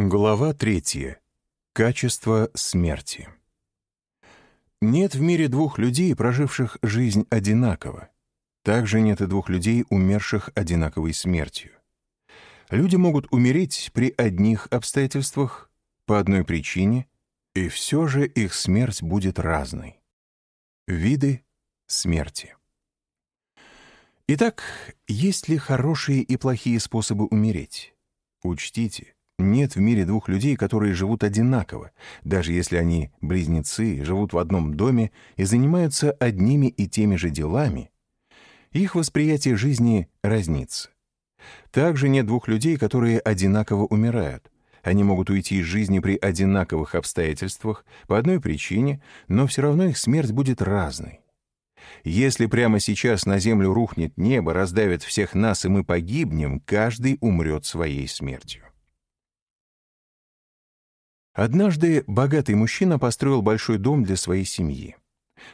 Глава третья. Качество смерти. Нет в мире двух людей, проживших жизнь одинаково. Также нет и двух людей, умерших одинаковой смертью. Люди могут умереть при одних обстоятельствах, по одной причине, и все же их смерть будет разной. Виды смерти. Итак, есть ли хорошие и плохие способы умереть? Учтите, нет в мире двух людей, которые живут одинаково, даже если они близнецы, живут в одном доме и занимаются одними и теми же делами. Их восприятие жизни разнится. Также нет двух людей, которые одинаково умирают. Они могут уйти из жизни при одинаковых обстоятельствах по одной причине, но все равно их смерть будет разной. Если прямо сейчас на землю рухнет небо, раздавит всех нас, и мы погибнем, каждый умрет своей смертью. Однажды богатый мужчина построил большой дом для своей семьи.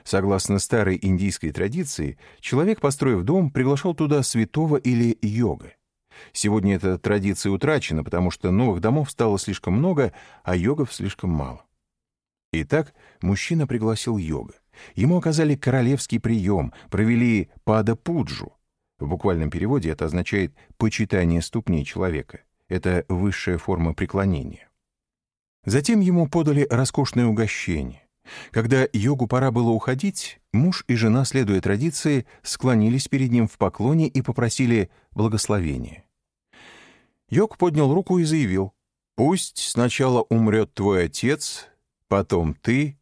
Согласно старой индийской традиции, человек, построив дом, приглашал туда святого или йога. Сегодня эта традиция утрачена, потому что новых домов стало слишком много, а йогов слишком мало. Итак, мужчина пригласил йога. Ему оказали королевский прием, провели пада-пуджу. В буквальном переводе это означает «почитание ступней человека». Это высшая форма преклонения. Затем ему подали роскошное угощение. Когда йогу пора было уходить, муж и жена, следуя традиции, склонились перед ним в поклоне и попросили благословения. Йог поднял руку и заявил, «Пусть сначала умрет твой отец, потом ты,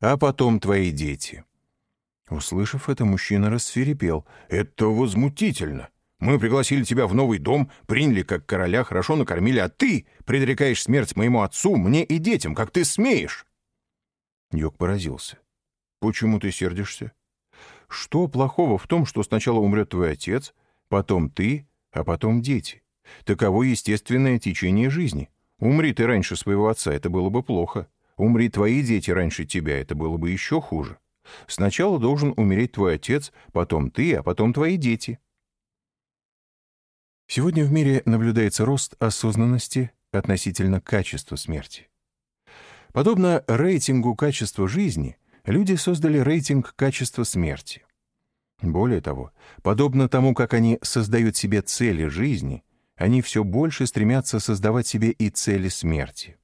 а потом твои дети». Услышав это, мужчина рассверепел. «Это возмутительно! Мы пригласили тебя в новый дом, приняли как короля, хорошо накормили, а ты предрекаешь смерть моему отцу, мне и детям, как ты смеешь!» Йог поразился. «Почему ты сердишься? Что плохого в том, что сначала умрет твой отец, потом ты, а потом дети? Таково естественное течение жизни. Умри ты раньше своего отца, это было бы плохо. Умри твои дети раньше тебя, это было бы еще хуже. Сначала должен умереть твой отец, потом ты, а потом твои дети. Сегодня в мире наблюдается рост осознанности относительно качества смерти. Подобно рейтингу качества жизни, люди создали рейтинг качества смерти. Более того, подобно тому, как они создают себе цели жизни, они все больше стремятся создавать себе и цели смерти.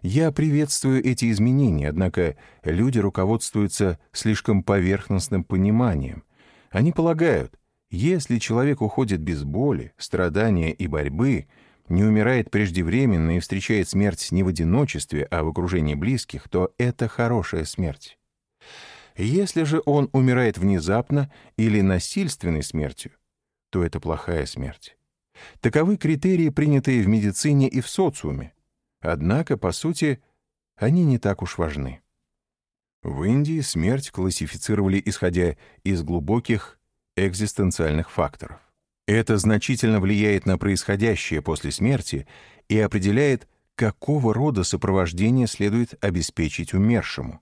Я приветствую эти изменения, однако люди руководствуются слишком поверхностным пониманием. Они полагают, если человек уходит без боли, страдания и борьбы, не умирает преждевременно и встречает смерть не в одиночестве, а в окружении близких, то это хорошая смерть. Если же он умирает внезапно или насильственной смертью, то это плохая смерть. Таковы критерии, принятые в медицине и в социуме. Однако, по сути, они не так уж важны. В Индии смерть классифицировали исходя из глубоких экзистенциальных факторов. Это значительно влияет на происходящее после смерти и определяет, какого рода сопровождение следует обеспечить умершему.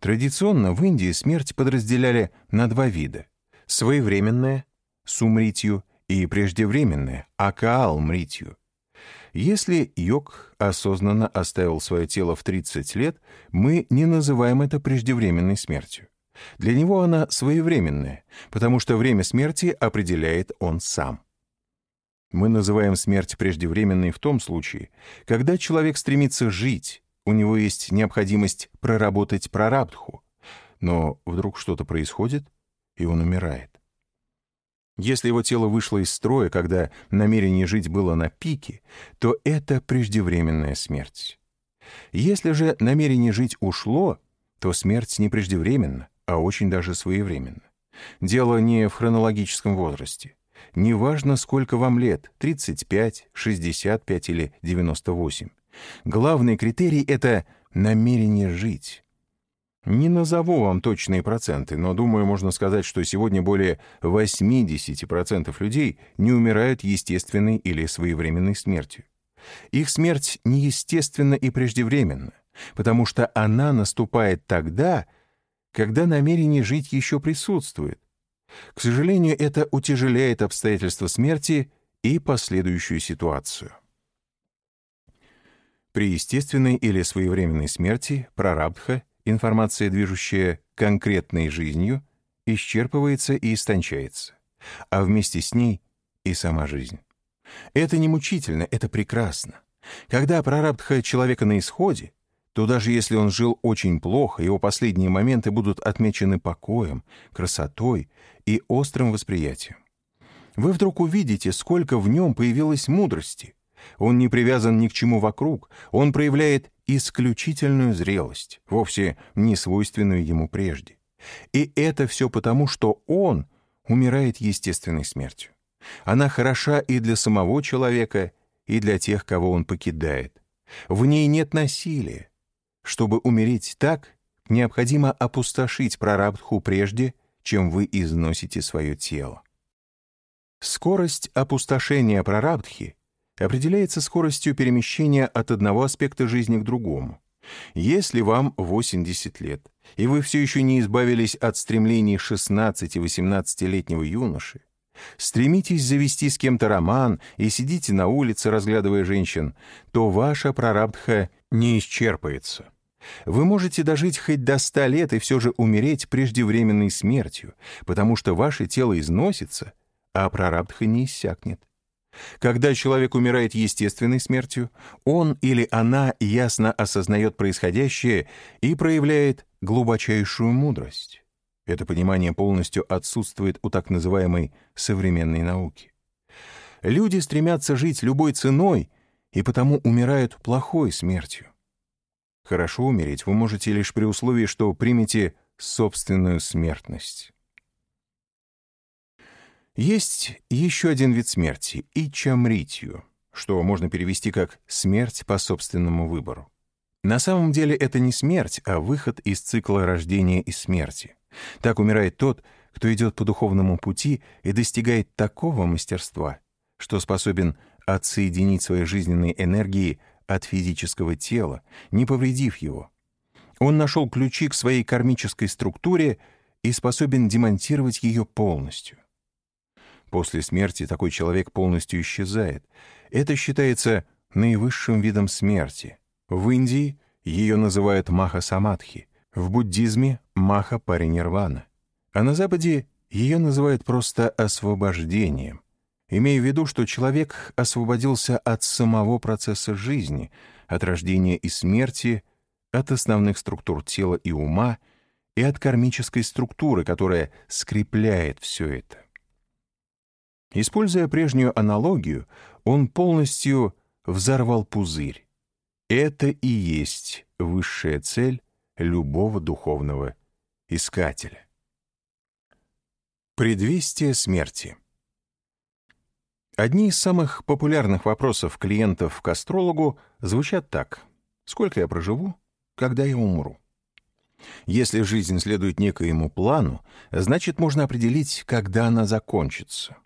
Традиционно в Индии смерть подразделяли на два вида — своевременная, сумритью, и преждевременная, акаал-мритью. Если йог осознанно оставил свое тело в 30 лет, мы не называем это преждевременной смертью. Для него она своевременная, потому что время смерти определяет он сам. Мы называем смерть преждевременной в том случае, когда человек стремится жить, у него есть необходимость проработать прарабдху, но вдруг что-то происходит, и он умирает. Если его тело вышло из строя, когда намерение жить было на пике, то это преждевременная смерть. Если же намерение жить ушло, то смерть не преждевременна, а очень даже своевременно. Дело не в хронологическом возрасте. Неважно, сколько вам лет — 35, 65 или 98. Главный критерий — это намерение жить. Не назову вам точные проценты, но думаю, можно сказать, что сегодня более 80% людей не умирают естественной или своевременной смертью. Их смерть неестественна и преждевременна, потому что она наступает тогда, когда намерение жить еще присутствует. К сожалению, это утяжеляет обстоятельства смерти и последующую ситуацию. При естественной или своевременной смерти прарабдха, информация, движущая конкретной жизнью, исчерпывается и истончается, а вместе с ней и сама жизнь. Это не мучительно, это прекрасно. Когда прарабдха человека на исходе, то даже если он жил очень плохо, его последние моменты будут отмечены покоем, красотой и острым восприятием. Вы вдруг увидите, сколько в нем появилось мудрости. Он не привязан ни к чему вокруг, он проявляет исключительную зрелость, вовсе не свойственную ему прежде. И это все потому, что он умирает естественной смертью. Она хороша и для самого человека, и для тех, кого он покидает. В ней нет насилия. Чтобы умереть так, необходимо опустошить прарабдху прежде, чем вы износите свое тело. Скорость опустошения прарабдхи определяется скоростью перемещения от одного аспекта жизни к другому. Если вам 80 лет, и вы все еще не избавились от стремлений 16-18-летнего юноши, стремитесь завести с кем-то роман и сидите на улице, разглядывая женщин, то ваша прарабдха не исчерпается. Вы можете дожить хоть до ста лет и все же умереть преждевременной смертью, потому что ваше тело износится, а прарабдха не иссякнет. Когда человек умирает естественной смертью, он или она ясно осознает происходящее и проявляет глубочайшую мудрость. Это понимание полностью отсутствует у так называемой современной науки. Люди стремятся жить любой ценой и потому умирают плохой смертью. Хорошо умереть вы можете лишь при условии, что примете собственную смертность. Есть еще один вид смерти — ичамритью, что можно перевести как «смерть по собственному выбору». На самом деле это не смерть, а выход из цикла рождения и смерти. Так умирает тот, кто идет по духовному пути и достигает такого мастерства, что способен отсоединить свои жизненные энергии от физического тела, не повредив его. Он нашел ключи к своей кармической структуре и способен демонтировать ее полностью. После смерти такой человек полностью исчезает. Это считается наивысшим видом смерти. В Индии ее называют маха-самадхи, в буддизме — маха-паринирвана, а на Западе ее называют просто освобождением, имея в виду, что человек освободился от самого процесса жизни, от рождения и смерти, от основных структур тела и ума и от кармической структуры, которая скрепляет все это. Используя прежнюю аналогию, он полностью взорвал пузырь. Это и есть высшая цель любого духовного искателя. Предвестие смерти. Одни из самых популярных вопросов клиентов к астрологу звучат так. «Сколько я проживу? Когда я умру?» Если жизнь следует некоему плану, значит, можно определить, когда она закончится.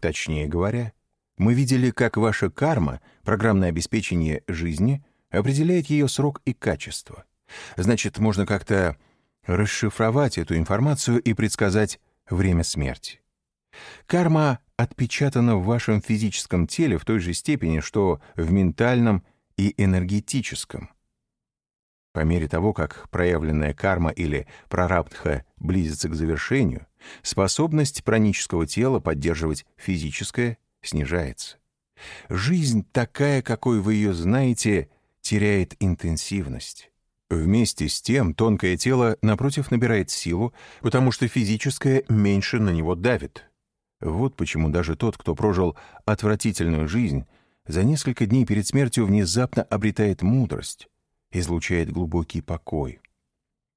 Точнее говоря, мы видели, как ваша карма, программное обеспечение жизни, определяет ее срок и качество. Значит, можно как-то расшифровать эту информацию и предсказать время смерти. Карма отпечатана в вашем физическом теле в той же степени, что в ментальном и энергетическом. По мере того, как проявленная карма или прарабдха близится к завершению, способность пранического тела поддерживать физическое снижается. Жизнь такая, какой вы ее знаете, теряет интенсивность. Вместе с тем тонкое тело, напротив, набирает силу, потому что физическое меньше на него давит. Вот почему даже тот, кто прожил отвратительную жизнь, за несколько дней перед смертью внезапно обретает мудрость, излучает глубокий покой.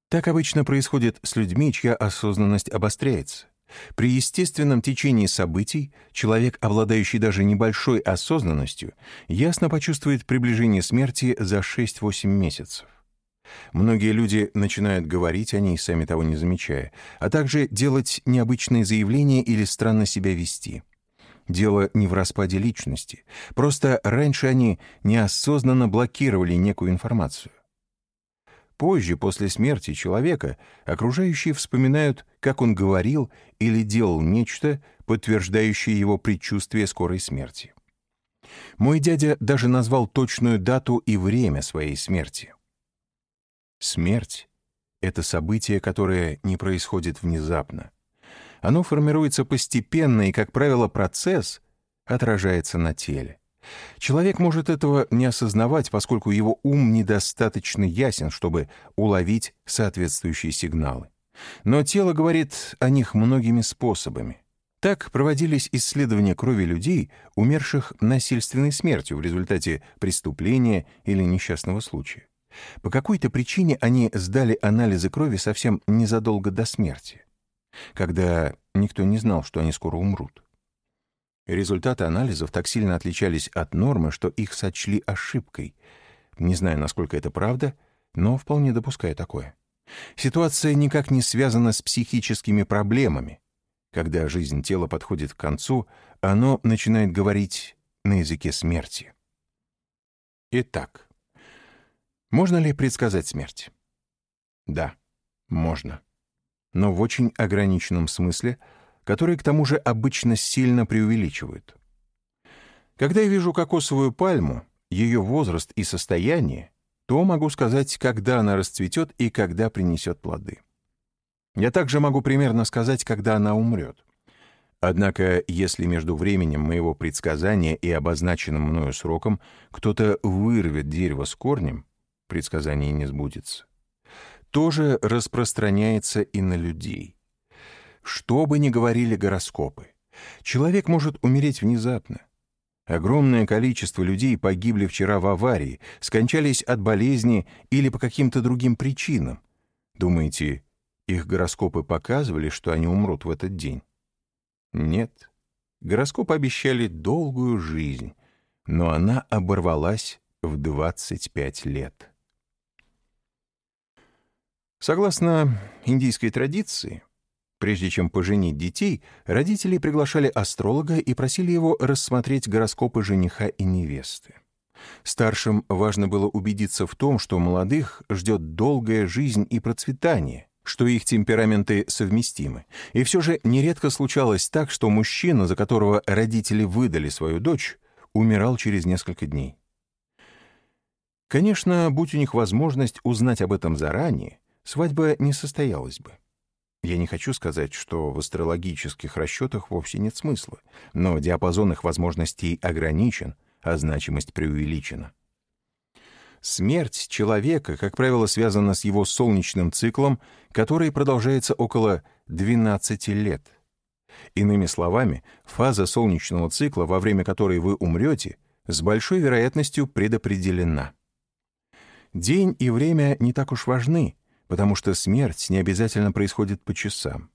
Так обычно происходит с людьми, чья осознанность обостряется. При естественном течении событий человек, обладающий даже небольшой осознанностью, ясно почувствует приближение смерти за 6-8 месяцев. Многие люди начинают говорить о ней, сами того не замечая, а также делать необычные заявления или странно себя вести. Дело не в распаде личности. Просто раньше они неосознанно блокировали некую информацию. Позже, после смерти человека, окружающие вспоминают, как он говорил или делал нечто, подтверждающее его предчувствие скорой смерти. Мой дядя даже назвал точную дату и время своей смерти. Смерть — это событие, которое не происходит внезапно. Оно формируется постепенно, и, как правило, процесс отражается на теле. Человек может этого не осознавать, поскольку его ум недостаточно ясен, чтобы уловить соответствующие сигналы. Но тело говорит о них многими способами. Так проводились исследования крови людей, умерших насильственной смертью в результате преступления или несчастного случая. По какой-то причине они сдали анализы крови совсем незадолго до смерти, когда никто не знал, что они скоро умрут. Результаты анализов так сильно отличались от нормы, что их сочли ошибкой. Не знаю, насколько это правда, но вполне допускаю такое. Ситуация никак не связана с психическими проблемами. Когда жизнь тела подходит к концу, оно начинает говорить на языке смерти. Итак, можно ли предсказать смерть? Да, можно. Но в очень ограниченном смысле — которые к тому же обычно сильно преувеличивают. Когда я вижу кокосовую пальму, ее возраст и состояние, то могу сказать, когда она расцветет и когда принесет плоды. Я также могу примерно сказать, когда она умрет. Однако, если между временем моего предсказания и обозначенным мною сроком кто-то вырвет дерево с корнем, предсказание не сбудется. Тоже распространяется и на людей. Что бы ни говорили гороскопы, человек может умереть внезапно. Огромное количество людей погибли вчера в аварии, скончались от болезни или по каким-то другим причинам. Думаете, их гороскопы показывали, что они умрут в этот день? Нет. Гороскопы обещали долгую жизнь, но она оборвалась в 25 лет. Согласно индийской традиции, Прежде чем поженить детей, родители приглашали астролога и просили его рассмотреть гороскопы жениха и невесты. Старшим важно было убедиться в том, что молодых ждет долгая жизнь и процветание, что их темпераменты совместимы. И все же нередко случалось так, что мужчина, за которого родители выдали свою дочь, умирал через несколько дней. Конечно, будь у них возможность узнать об этом заранее, свадьба не состоялась бы. Я не хочу сказать, что в астрологических расчетах вовсе нет смысла, но диапазон их возможностей ограничен, а значимость преувеличена. Смерть человека, как правило, связана с его солнечным циклом, который продолжается около 12 лет. Иными словами, фаза солнечного цикла, во время которой вы умрете, с большой вероятностью предопределена. День и время не так уж важны, потому что смерть не обязательно происходит по часам.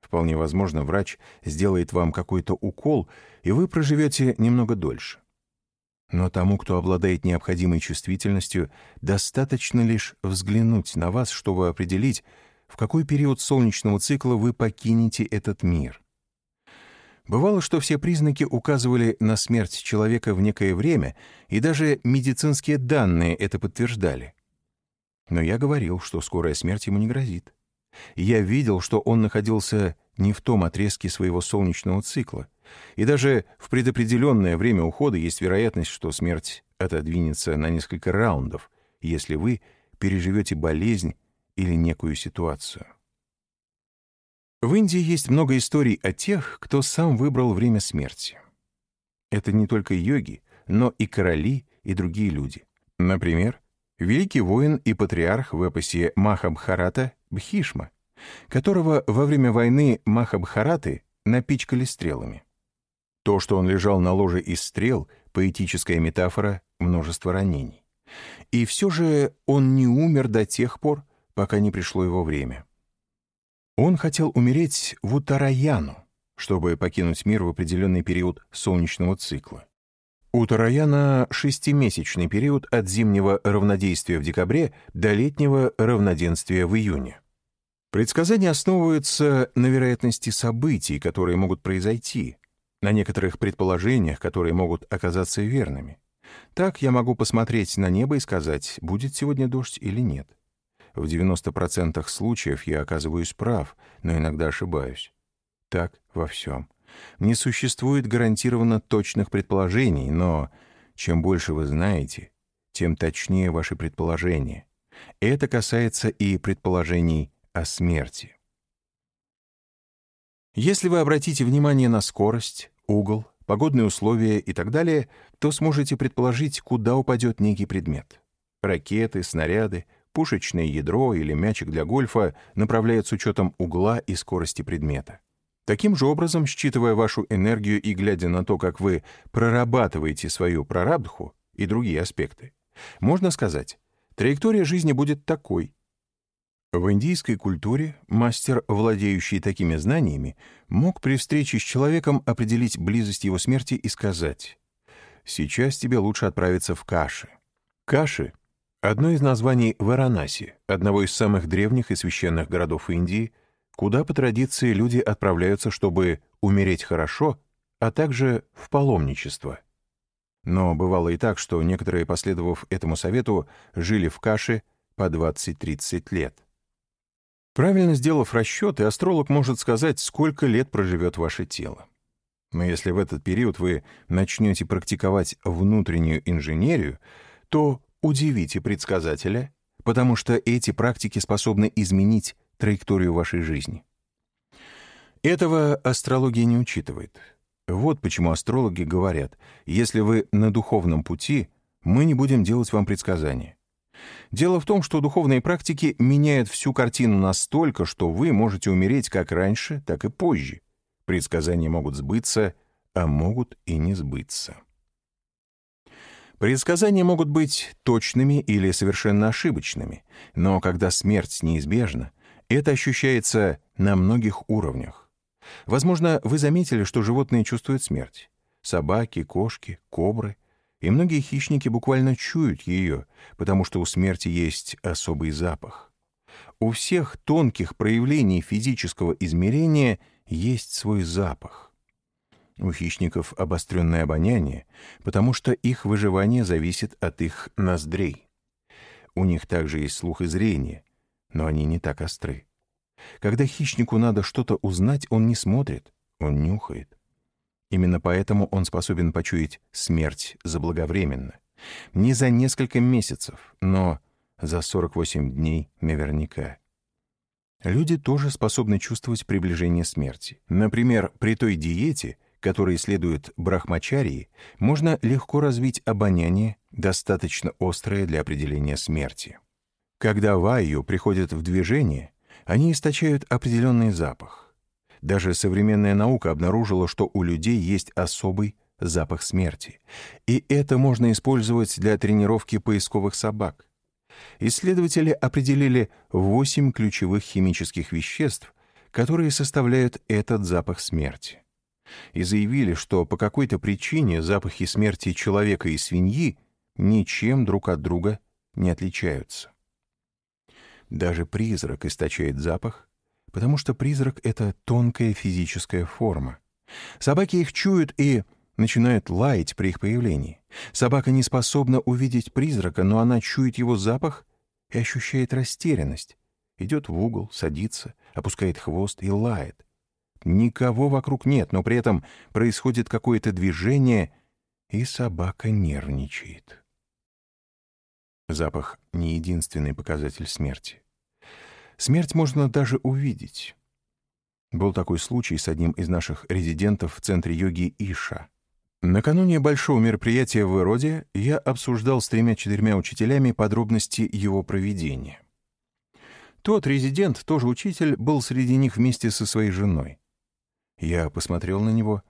Вполне возможно, врач сделает вам какой-то укол, и вы проживете немного дольше. Но тому, кто обладает необходимой чувствительностью, достаточно лишь взглянуть на вас, чтобы определить, в какой период солнечного цикла вы покинете этот мир. Бывало, что все признаки указывали на смерть человека в некое время, и даже медицинские данные это подтверждали. Но я говорил, что скорая смерть ему не грозит. Я видел, что он находился не в том отрезке своего солнечного цикла. И даже в предопределенное время ухода есть вероятность, что смерть отодвинется на несколько раундов, если вы переживете болезнь или некую ситуацию. В Индии есть много историй о тех, кто сам выбрал время смерти. Это не только йоги, но и короли и другие люди. Например, великий воин и патриарх в эпосе Махабхарата Бхишма, которого во время войны Махабхараты напичкали стрелами. То, что он лежал на ложе из стрел, поэтическая метафора множества ранений. И все же он не умер до тех пор, пока не пришло его время. Он хотел умереть в Утараяну, чтобы покинуть мир в определенный период солнечного цикла. У Тараяна шестимесячный период от зимнего равнодействия в декабре до летнего равноденствия в июне. Предсказания основываются на вероятности событий, которые могут произойти, на некоторых предположениях, которые могут оказаться верными. Так я могу посмотреть на небо и сказать, будет сегодня дождь или нет. В 90% случаев я оказываюсь прав, но иногда ошибаюсь. Так во всем. Не существует гарантированно точных предположений, но Чем больше вы знаете, тем точнее ваши предположения. Это касается и предположений о смерти. Если вы обратите внимание на скорость, угол, погодные условия и так далее, то сможете предположить, куда упадет некий предмет. Ракеты, снаряды, пушечное ядро или мячик для гольфа направляют с учетом угла и скорости предмета. Таким же образом, считывая вашу энергию и глядя на то, как вы прорабатываете свою прарабдху и другие аспекты, можно сказать, траектория жизни будет такой, в индийской культуре мастер, владеющий такими знаниями, мог при встрече с человеком определить близость его смерти и сказать «Сейчас тебе лучше отправиться в Каши». Каши — одно из названий Варанаси, одного из самых древних и священных городов Индии, куда по традиции люди отправляются, чтобы умереть хорошо, а также в паломничество. Но бывало и так, что некоторые, последовав этому совету, жили в Каше по 20-30 лет. Правильно сделав расчеты, астролог может сказать, сколько лет проживет ваше тело. Но если в этот период вы начнете практиковать внутреннюю инженерию, то удивите предсказателя, потому что эти практики способны изменить траекторию вашей жизни. Этого астрология не учитывает. Вот почему астрологи говорят, если вы на духовном пути, мы не будем делать вам предсказания. Дело в том, что духовные практики меняют всю картину настолько, что вы можете умереть как раньше, так и позже. Предсказания могут сбыться, а могут и не сбыться. Предсказания могут быть точными или совершенно ошибочными, но когда смерть неизбежна, это ощущается на многих уровнях. Возможно, вы заметили, что животные чувствуют смерть. Собаки, кошки, кобры — и многие хищники буквально чуют ее, потому что у смерти есть особый запах. У всех тонких проявлений физического измерения есть свой запах. У хищников обостренное обоняние, потому что их выживание зависит от их ноздрей. У них также есть слух и зрение, но они не так остры. Когда хищнику надо что-то узнать, он не смотрит, он нюхает. Именно поэтому он способен почуять смерть заблаговременно. Не за несколько месяцев, но за 48 дней наверняка. Люди тоже способны чувствовать приближение смерти. Например, при той диете, которой следует брахмачарии, можно легко развить обоняние, достаточно острое для определения смерти. Когда вайю приходят в движение, они источают определенный запах. Даже современная наука обнаружила, что у людей есть особый запах смерти. И это можно использовать для тренировки поисковых собак. Исследователи определили 8 ключевых химических веществ, которые составляют этот запах смерти. И заявили, что по какой-то причине запахи смерти человека и свиньи ничем друг от друга не отличаются. Даже призрак источает запах, потому что призрак — это тонкая физическая форма. Собаки их чуют и начинают лаять при их появлении. Собака не способна увидеть призрака, но она чует его запах и ощущает растерянность. Идет в угол, садится, опускает хвост и лает. Никого вокруг нет, но при этом происходит какое-то движение, и собака нервничает. Запах — не единственный показатель смерти. Смерть можно даже увидеть. Был такой случай с одним из наших резидентов в центре йоги Иша. Накануне большого мероприятия в Ироде я обсуждал с тремя-четырьмя учителями подробности его проведения. Тот резидент, тоже учитель, был среди них вместе со своей женой. Я посмотрел на него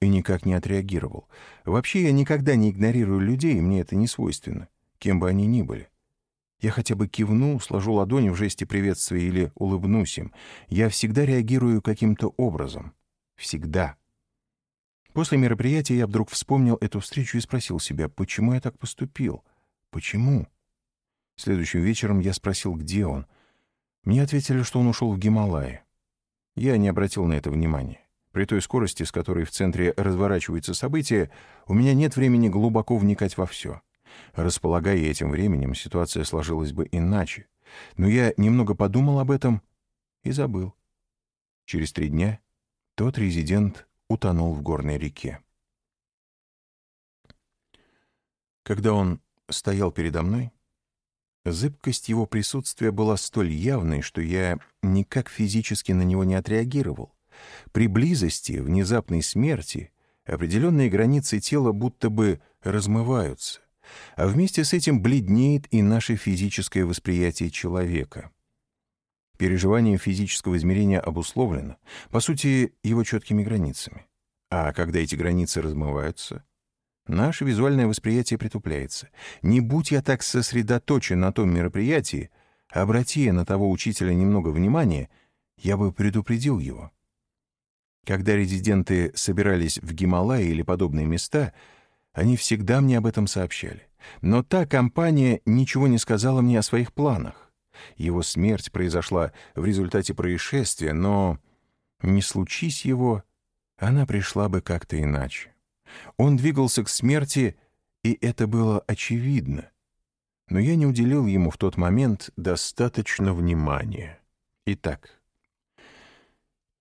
и никак не отреагировал. Вообще я никогда не игнорирую людей, мне это не свойственно, кем бы они ни были. Я хотя бы кивну, сложу ладони в жесте приветствия или улыбнусь им. Я всегда реагирую каким-то образом. Всегда. После мероприятия я вдруг вспомнил эту встречу и спросил себя, почему я так поступил? Почему? Следующим вечером я спросил, где он. Мне ответили, что он ушел в Гималаи. Я не обратил на это внимания. При той скорости, с которой в центре разворачиваются события, у меня нет времени глубоко вникать во все. Располагая этим временем, ситуация сложилась бы иначе. Но я немного подумал об этом и забыл. Через три дня тот резидент утонул в горной реке. Когда он стоял передо мной, зыбкость его присутствия была столь явной, что я никак физически на него не отреагировал. При близости, внезапной смерти, определенные границы тела будто бы размываются, а вместе с этим бледнеет и наше физическое восприятие человека. Переживание физического измерения обусловлено, по сути, его четкими границами. А когда эти границы размываются, наше визуальное восприятие притупляется. Не будь я так сосредоточен на том мероприятии, обрати я на того учителя немного внимания, я бы предупредил его. Когда резиденты собирались в Гималайи или подобные места, они всегда мне об этом сообщали. Но та компания ничего не сказала мне о своих планах. Его смерть произошла в результате происшествия, но не случись его, она пришла бы как-то иначе. Он двигался к смерти, и это было очевидно. Но я не уделил ему в тот момент достаточно внимания. Итак,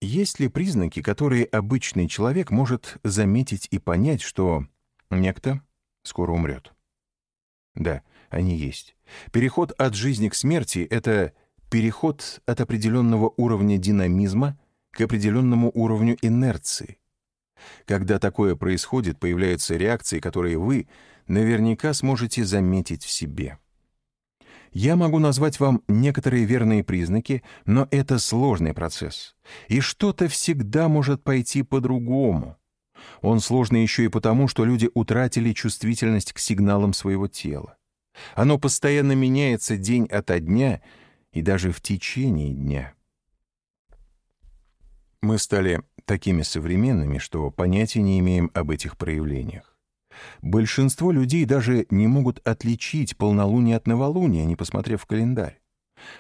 есть ли признаки, которые обычный человек может заметить и понять, что некто скоро умрет? Да, они есть. Переход от жизни к смерти — это переход от определенного уровня динамизма к определенному уровню инерции. Когда такое происходит, появляются реакции, которые вы наверняка сможете заметить в себе. Я могу назвать вам некоторые верные признаки, но это сложный процесс. И что-то всегда может пойти по-другому. Он сложный еще и потому, что люди утратили чувствительность к сигналам своего тела. Оно постоянно меняется день ото дня и даже в течение дня. Мы стали такими современными, что понятия не имеем об этих проявлениях. Большинство людей даже не могут отличить полнолуние от новолуния, не посмотрев в календарь.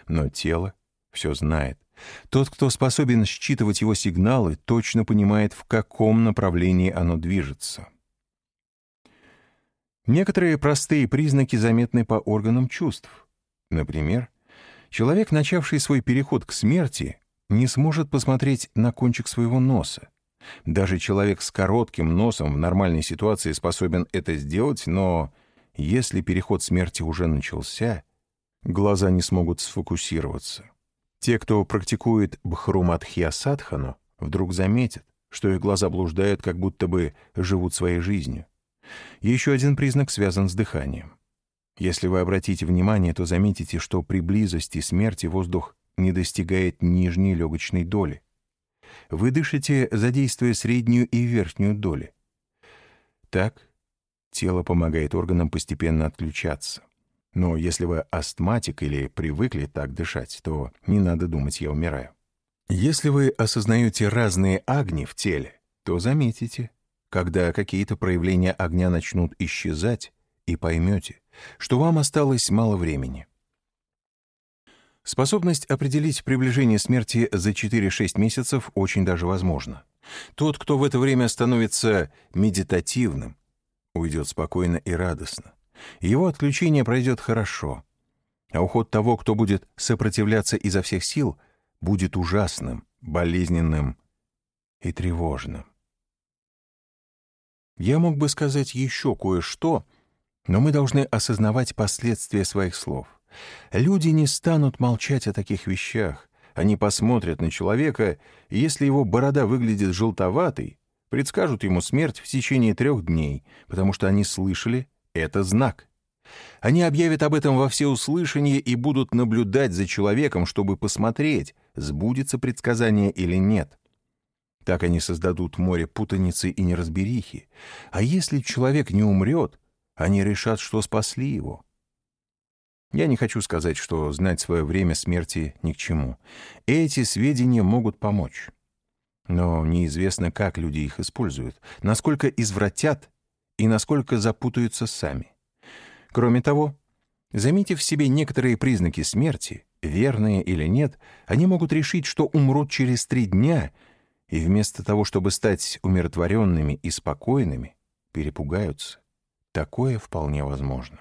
Но тело все знает. Тот, кто способен считывать его сигналы, точно понимает, в каком направлении оно движется. Некоторые простые признаки заметны по органам чувств. Например, человек, начавший свой переход к смерти, не сможет посмотреть на кончик своего носа. Даже человек с коротким носом в нормальной ситуации способен это сделать, но если переход смерти уже начался, глаза не смогут сфокусироваться. Те, кто практикует бхруматхья-садхану, вдруг заметят, что их глаза блуждают, как будто бы живут своей жизнью. Еще один признак связан с дыханием. Если вы обратите внимание, то заметите, что при близости смерти воздух не достигает нижней легочной доли. Вы дышите, задействуя среднюю и верхнюю доли. Так тело помогает органам постепенно отключаться. Но если вы астматик или привыкли так дышать, то не надо думать «я умираю». Если вы осознаете разные огни в теле, то заметите, когда какие-то проявления огня начнут исчезать, и поймете, что вам осталось мало времени. Способность определить приближение смерти за 4-6 месяцев очень даже возможна. Тот, кто в это время становится медитативным, уйдет спокойно и радостно. Его отключение пройдет хорошо. А уход того, кто будет сопротивляться изо всех сил, будет ужасным, болезненным и тревожным. Я мог бы сказать еще кое-что, но мы должны осознавать последствия своих слов. Люди не станут молчать о таких вещах. Они посмотрят на человека, и если его борода выглядит желтоватой, предскажут ему смерть в течение трех дней, потому что они слышали «это знак». Они объявят об этом во всеуслышание и будут наблюдать за человеком, чтобы посмотреть, сбудется предсказание или нет. Так они создадут море путаницы и неразберихи. А если человек не умрет, они решат, что спасли его. Я не хочу сказать, что знать свое время смерти ни к чему. Эти сведения могут помочь. Но неизвестно, как люди их используют, насколько извратят и насколько запутаются сами. Кроме того, заметив в себе некоторые признаки смерти, верные или нет, они могут решить, что умрут через три дня, и вместо того, чтобы стать умиротворенными и спокойными, перепугаются. Такое вполне возможно.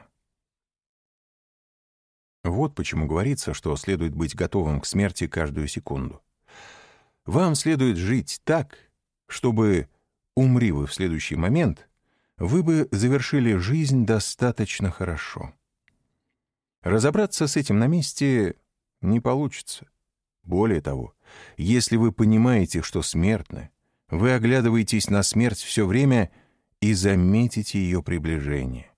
Вот почему говорится, что следует быть готовым к смерти каждую секунду. Вам следует жить так, чтобы, умри вы в следующий момент, вы бы завершили жизнь достаточно хорошо. Разобраться с этим на месте не получится. Более того, если вы понимаете, что смертны, вы оглядываетесь на смерть все время и заметите ее приближение.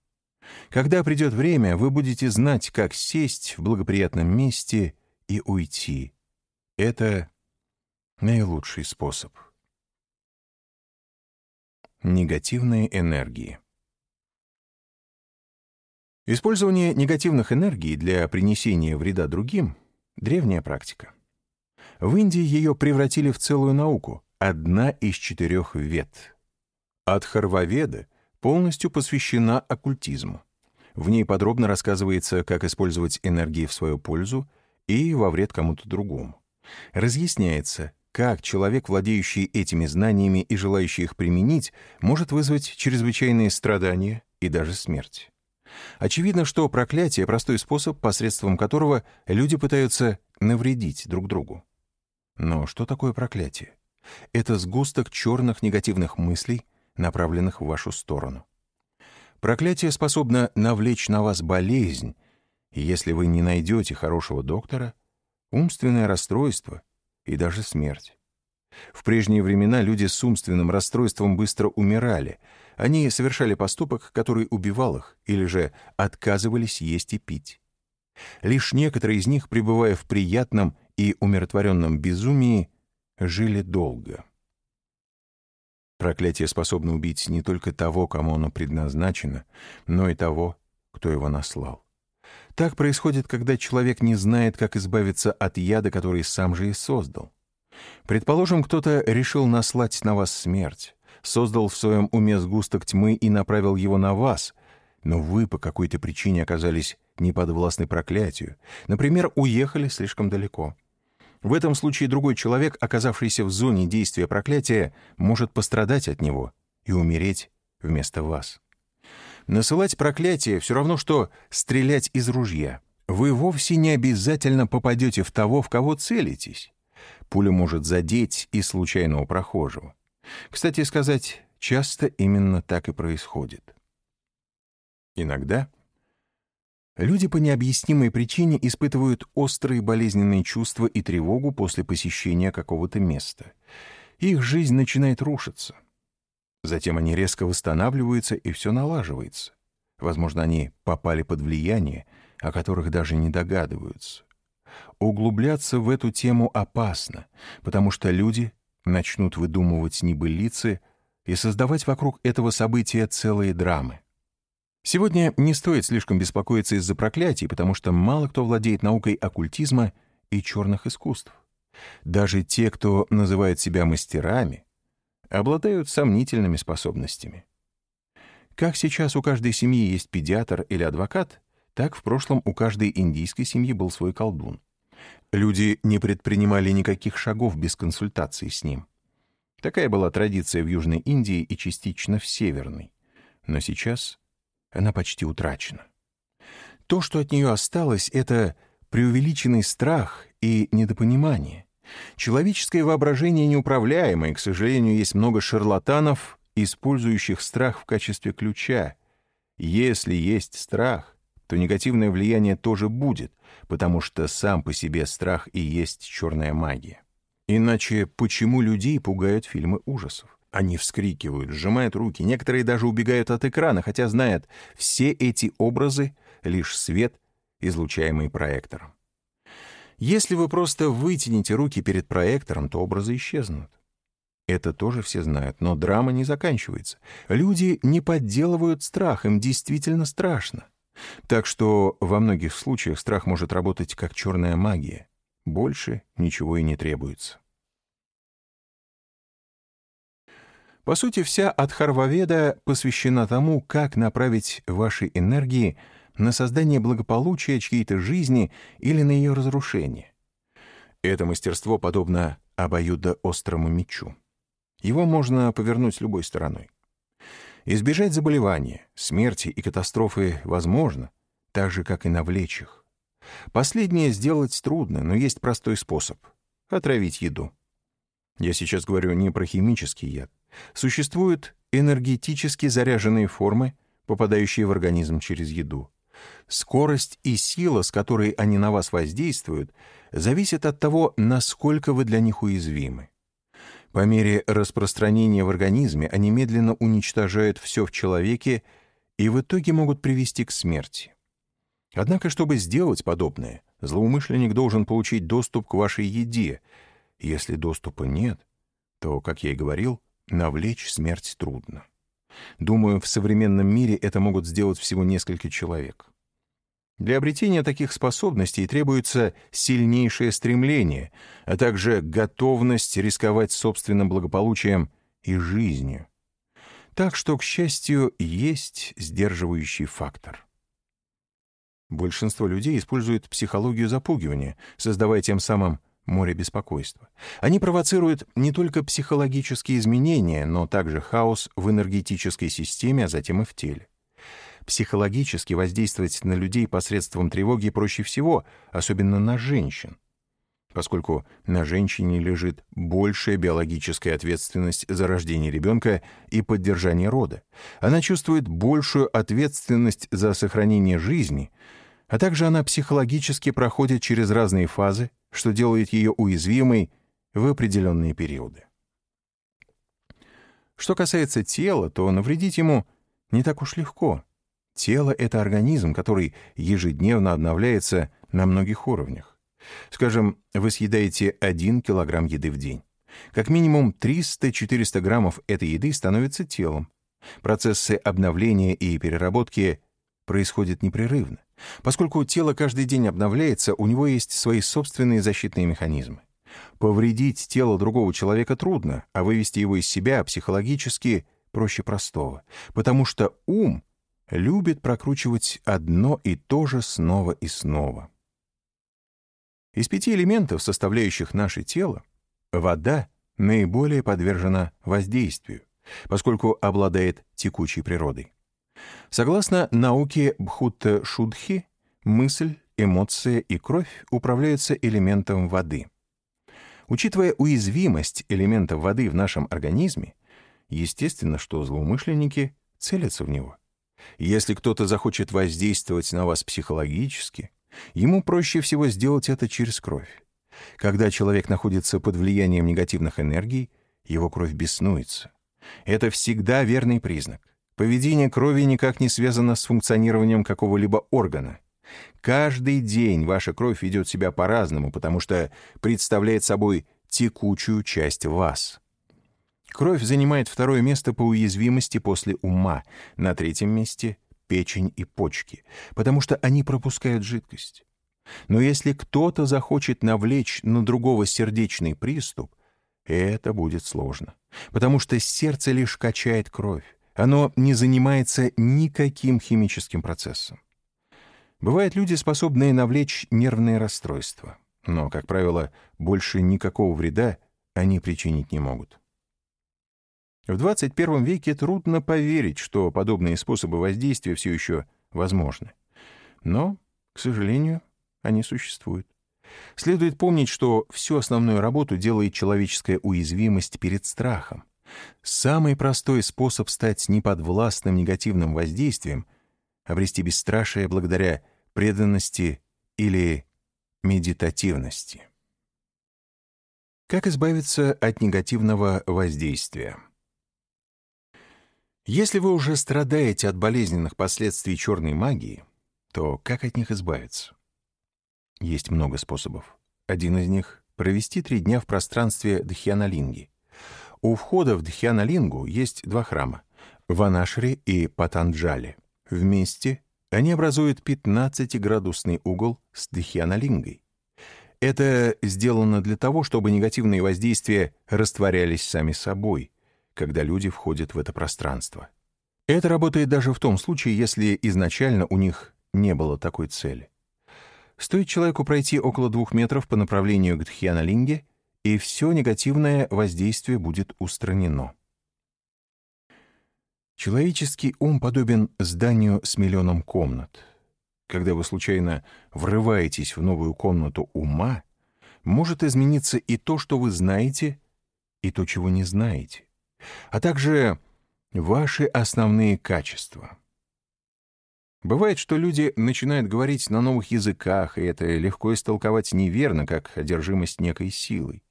Когда придет время, вы будете знать, как сесть в благоприятном месте и уйти. Это наилучший способ. Негативные энергии Использование негативных энергий для принесения вреда другим — древняя практика. В Индии ее превратили в целую науку, одна из четырех вед. Адхарваведа полностью посвящена оккультизму. В ней подробно рассказывается, как использовать энергии в свою пользу и во вред кому-то другому. Разъясняется, как человек, владеющий этими знаниями и желающий их применить, может вызвать чрезвычайные страдания и даже смерть. Очевидно, что проклятие — простой способ, посредством которого люди пытаются навредить друг другу. Но что такое проклятие? Это сгусток черных негативных мыслей, направленных в вашу сторону. Проклятие способно навлечь на вас болезнь, и если вы не найдете хорошего доктора, умственное расстройство и даже смерть. В прежние времена люди с умственным расстройством быстро умирали. Они совершали поступок, который убивал их, или же отказывались есть и пить. Лишь некоторые из них, пребывая в приятном и умиротворенном безумии, жили долго. Проклятие способно убить не только того, кому оно предназначено, но и того, кто его наслал. Так происходит, когда человек не знает, как избавиться от яда, который сам же и создал. Предположим, кто-то решил наслать на вас смерть, создал в своем уме сгусток тьмы и направил его на вас, но вы по какой-то причине оказались неподвластны проклятию, например, уехали слишком далеко. В этом случае другой человек, оказавшийся в зоне действия проклятия, может пострадать от него и умереть вместо вас. Насылать проклятие все равно, что стрелять из ружья. Вы вовсе не обязательно попадете в того, в кого целитесь. Пуля может задеть и случайного прохожего. Кстати сказать, часто именно так и происходит. Иногда люди по необъяснимой причине испытывают острые болезненные чувства и тревогу после посещения какого-то места. Их жизнь начинает рушиться. Затем они резко восстанавливаются, и все налаживается. Возможно, они попали под влияние, о которых даже не догадываются. Углубляться в эту тему опасно, потому что люди начнут выдумывать небылицы и создавать вокруг этого события целые драмы. Сегодня не стоит слишком беспокоиться из-за проклятий, потому что мало кто владеет наукой оккультизма и черных искусств. Даже те, кто называет себя мастерами, обладают сомнительными способностями. Как сейчас у каждой семьи есть педиатр или адвокат, так в прошлом у каждой индийской семьи был свой колдун. Люди не предпринимали никаких шагов без консультации с ним. Такая была традиция в Южной Индии и частично в Северной. Но сейчас она почти утрачена. То, что от нее осталось, это преувеличенный страх и недопонимание. Человеческое воображение неуправляемое, к сожалению, есть много шарлатанов, использующих страх в качестве ключа. Если есть страх, то негативное влияние тоже будет, потому что сам по себе страх и есть черная магия. Иначе почему людей пугают фильмы ужасов? Они вскрикивают, сжимают руки, некоторые даже убегают от экрана, хотя знают, все эти образы — лишь свет, излучаемый проектором. Если вы просто вытянете руки перед проектором, то образы исчезнут. Это тоже все знают, но драма не заканчивается. Люди не подделывают страх, им действительно страшно. Так что во многих случаях страх может работать как черная магия. Больше ничего и не требуется. По сути, вся Адхарваведа посвящена тому, как направить ваши энергии на создание благополучия чьей-то жизни или на ее разрушение. Это мастерство подобно обоюдоострому мечу. Его можно повернуть любой стороной. Избежать заболевания, смерти и катастрофы возможно, так же, как и навлечь их. Последнее сделать трудно, но есть простой способ — отравить еду. Я сейчас говорю не про химический яд. Существует энергетически заряженные формы, попадающие в организм через еду. Скорость и сила, с которой они на вас воздействуют, зависят от того, насколько вы для них уязвимы. По мере распространения в организме они медленно уничтожают все в человеке и в итоге могут привести к смерти. Однако, чтобы сделать подобное, злоумышленник должен получить доступ к вашей еде. Если доступа нет, то, как я и говорил, навлечь смерть трудно. Думаю, в современном мире это могут сделать всего несколько человек. Для обретения таких способностей требуется сильнейшее стремление, а также готовность рисковать собственным благополучием и жизнью. Так что, к счастью, есть сдерживающий фактор. Большинство людей используют психологию запугивания, создавая тем самым море беспокойства. Они провоцируют не только психологические изменения, но также хаос в энергетической системе, а затем и в теле. Психологически воздействовать на людей посредством тревоги проще всего, особенно на женщин, поскольку на женщине лежит большая биологическая ответственность за рождение ребенка и поддержание рода. Она чувствует большую ответственность за сохранение жизни, а также она психологически проходит через разные фазы, что делает ее уязвимой в определенные периоды. Что касается тела, то навредить ему не так уж легко. Тело — это организм, который ежедневно обновляется на многих уровнях. Скажем, вы съедаете 1 килограмм еды в день. Как минимум 300-400 граммов этой еды становятся телом. Процессы обновления и переработки происходят непрерывно. Поскольку тело каждый день обновляется, у него есть свои собственные защитные механизмы. Повредить тело другого человека трудно, а вывести его из себя психологически проще простого, потому что ум любит прокручивать одно и то же снова и снова. Из пяти элементов, составляющих наше тело, вода наиболее подвержена воздействию, поскольку обладает текучей природой. Согласно науке Бхутта-Шудхи, мысль, эмоция и кровь управляются элементом воды. Учитывая уязвимость элементов воды в нашем организме, естественно, что злоумышленники целятся в него. Если кто-то захочет воздействовать на вас психологически, ему проще всего сделать это через кровь. Когда человек находится под влиянием негативных энергий, его кровь беснуется. Это всегда верный признак. Поведение крови никак не связано с функционированием какого-либо органа. Каждый день ваша кровь ведет себя по-разному, потому что представляет собой текучую часть вас. Кровь занимает второе место по уязвимости после ума, на третьем месте — печень и почки, потому что они пропускают жидкость. Но если кто-то захочет навлечь на другого сердечный приступ, это будет сложно, потому что сердце лишь качает кровь, оно не занимается никаким химическим процессом. Бывают люди, способные навлечь нервные расстройства, но, как правило, больше никакого вреда они причинить не могут. В 21 веке трудно поверить, что подобные способы воздействия все еще возможны. Но, к сожалению, они существуют. Следует помнить, что всю основную работу делает человеческая уязвимость перед страхом. Самый простой способ стать неподвластным негативным воздействием — обрести бесстрашие благодаря преданности или медитативности. Как избавиться от негативного воздействия? Если вы уже страдаете от болезненных последствий черной магии, то как от них избавиться? Есть много способов. Один из них — провести три дня в пространстве Дхьяналинги. У входа в Дхьяналингу есть два храма — Ванашри и Патанджали. Вместе они образуют 15-градусный угол с Дхьяналингой. Это сделано для того, чтобы негативные воздействия растворялись сами собой — когда люди входят в это пространство. Это работает даже в том случае, если изначально у них не было такой цели. Стоит человеку пройти около двух метров по направлению к Дхьяналинге, и все негативное воздействие будет устранено. Человеческий ум подобен зданию с миллионом комнат. Когда вы случайно врываетесь в новую комнату ума, может измениться и то, что вы знаете, и то, чего не знаете а также Ваши основные качества. Бывает, что люди начинают говорить на новых языках, и это легко истолковать неверно, как одержимость некой силой.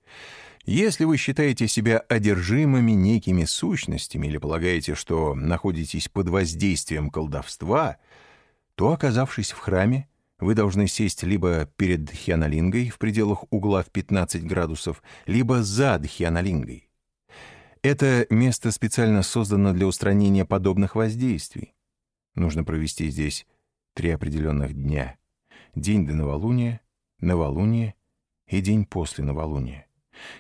Если вы считаете себя одержимыми некими сущностями или полагаете, что находитесь под воздействием колдовства, то, оказавшись в храме, вы должны сесть либо перед Дхьянолингой в пределах угла в 15 градусов, либо за Дхьянолингой. Это место специально создано для устранения подобных воздействий. Нужно провести здесь три определенных дня. День до новолуния, новолуние и день после новолуния.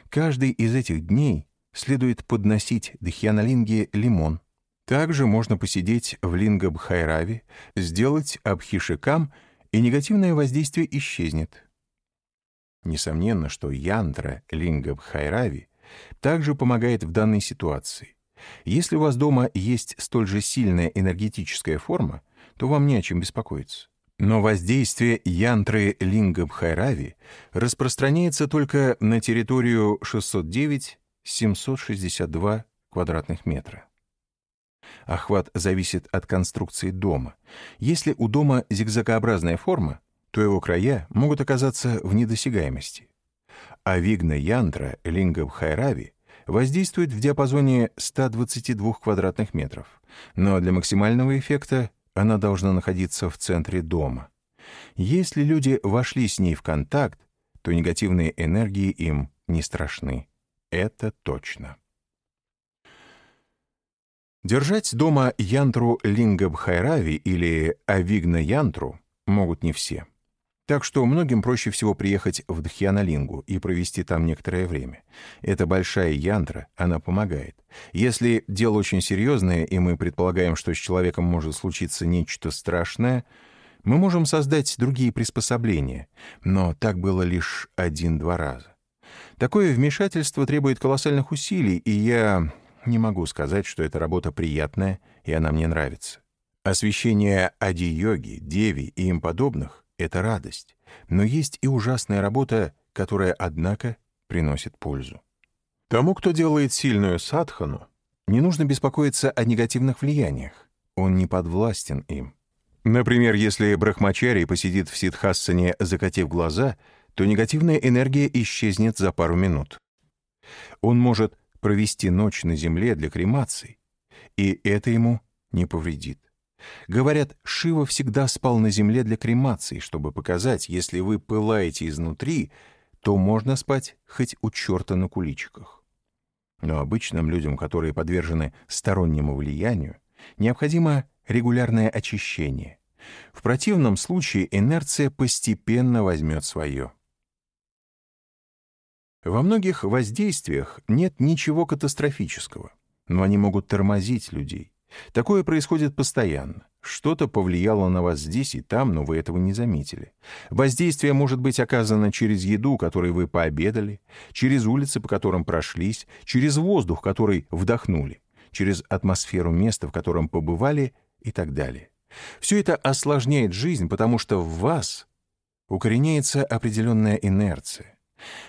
Каждый из этих дней следует подносить Дхьянолинге лимон. Также можно посидеть в Лингабхайраве, сделать абхишикам, и негативное воздействие исчезнет. Несомненно, что янтра Лингабхайрави также помогает в данной ситуации. Если у вас дома есть столь же сильная энергетическая форма, то вам не о чем беспокоиться. Но воздействие янтры Лингабхайрави распространяется только на территорию 609-762 квадратных метра. Охват зависит от конструкции дома. Если у дома зигзагообразная форма, то его края могут оказаться в недосягаемости. А вигна янтра Лингабхайрави воздействует в диапазоне 122 квадратных метров, но для максимального эффекта она должна находиться в центре дома. Если люди вошли с ней в контакт, то негативные энергии им не страшны. Это точно. Держать дома янтру Лингабхайрави или Авигна янтру могут не все. Так что многим проще всего приехать в Дхьянолингу и провести там некоторое время. Это большая янтра, она помогает. Если дело очень серьезное, и мы предполагаем, что с человеком может случиться нечто страшное, мы можем создать другие приспособления, но так было лишь один-два раза. Такое вмешательство требует колоссальных усилий, и я не могу сказать, что эта работа приятная, и она мне нравится. Освещение ади-йоги, деви и им подобных это радость, но есть и ужасная работа, которая, однако, приносит пользу. Тому, кто делает сильную садхану, не нужно беспокоиться о негативных влияниях, он не подвластен им. Например, если брахмачари посидит в сидхассане, закатив глаза, то негативная энергия исчезнет за пару минут. Он может провести ночь на земле для кремации, и это ему не повредит. Говорят, Шива всегда спал на земле для кремации, чтобы показать, если вы пылаете изнутри, то можно спать хоть у черта на куличиках. Но обычным людям, которые подвержены стороннему влиянию, необходимо регулярное очищение. В противном случае инерция постепенно возьмет свое. Во многих воздействиях нет ничего катастрофического, но они могут тормозить людей. Такое происходит постоянно. Что-то повлияло на вас здесь и там, но вы этого не заметили. Воздействие может быть оказано через еду, которой вы пообедали, через улицы, по которым прошлись, через воздух, который вдохнули, через атмосферу места, в котором побывали и так далее. Все это осложняет жизнь, потому что в вас укореняется определенная инерция.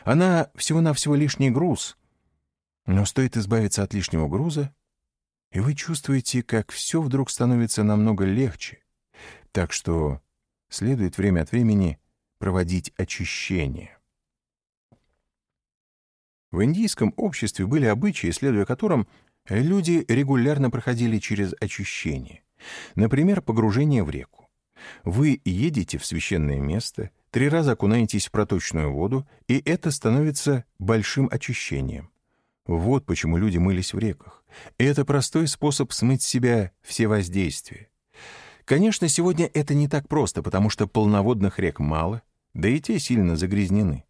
Она всего-навсего лишний груз, но стоит избавиться от лишнего груза, и вы чувствуете, как все вдруг становится намного легче. Так что следует время от времени проводить очищение. В индийском обществе были обычаи, следуя которым люди регулярно проходили через очищение. Например, погружение в реку. Вы едете в священное место, три раза окунаетесь в проточную воду, и это становится большим очищением. Вот почему люди мылись в реках. Это простой способ смыть с себя все воздействия. Конечно, сегодня это не так просто, потому что полноводных рек мало, да и те сильно загрязнены.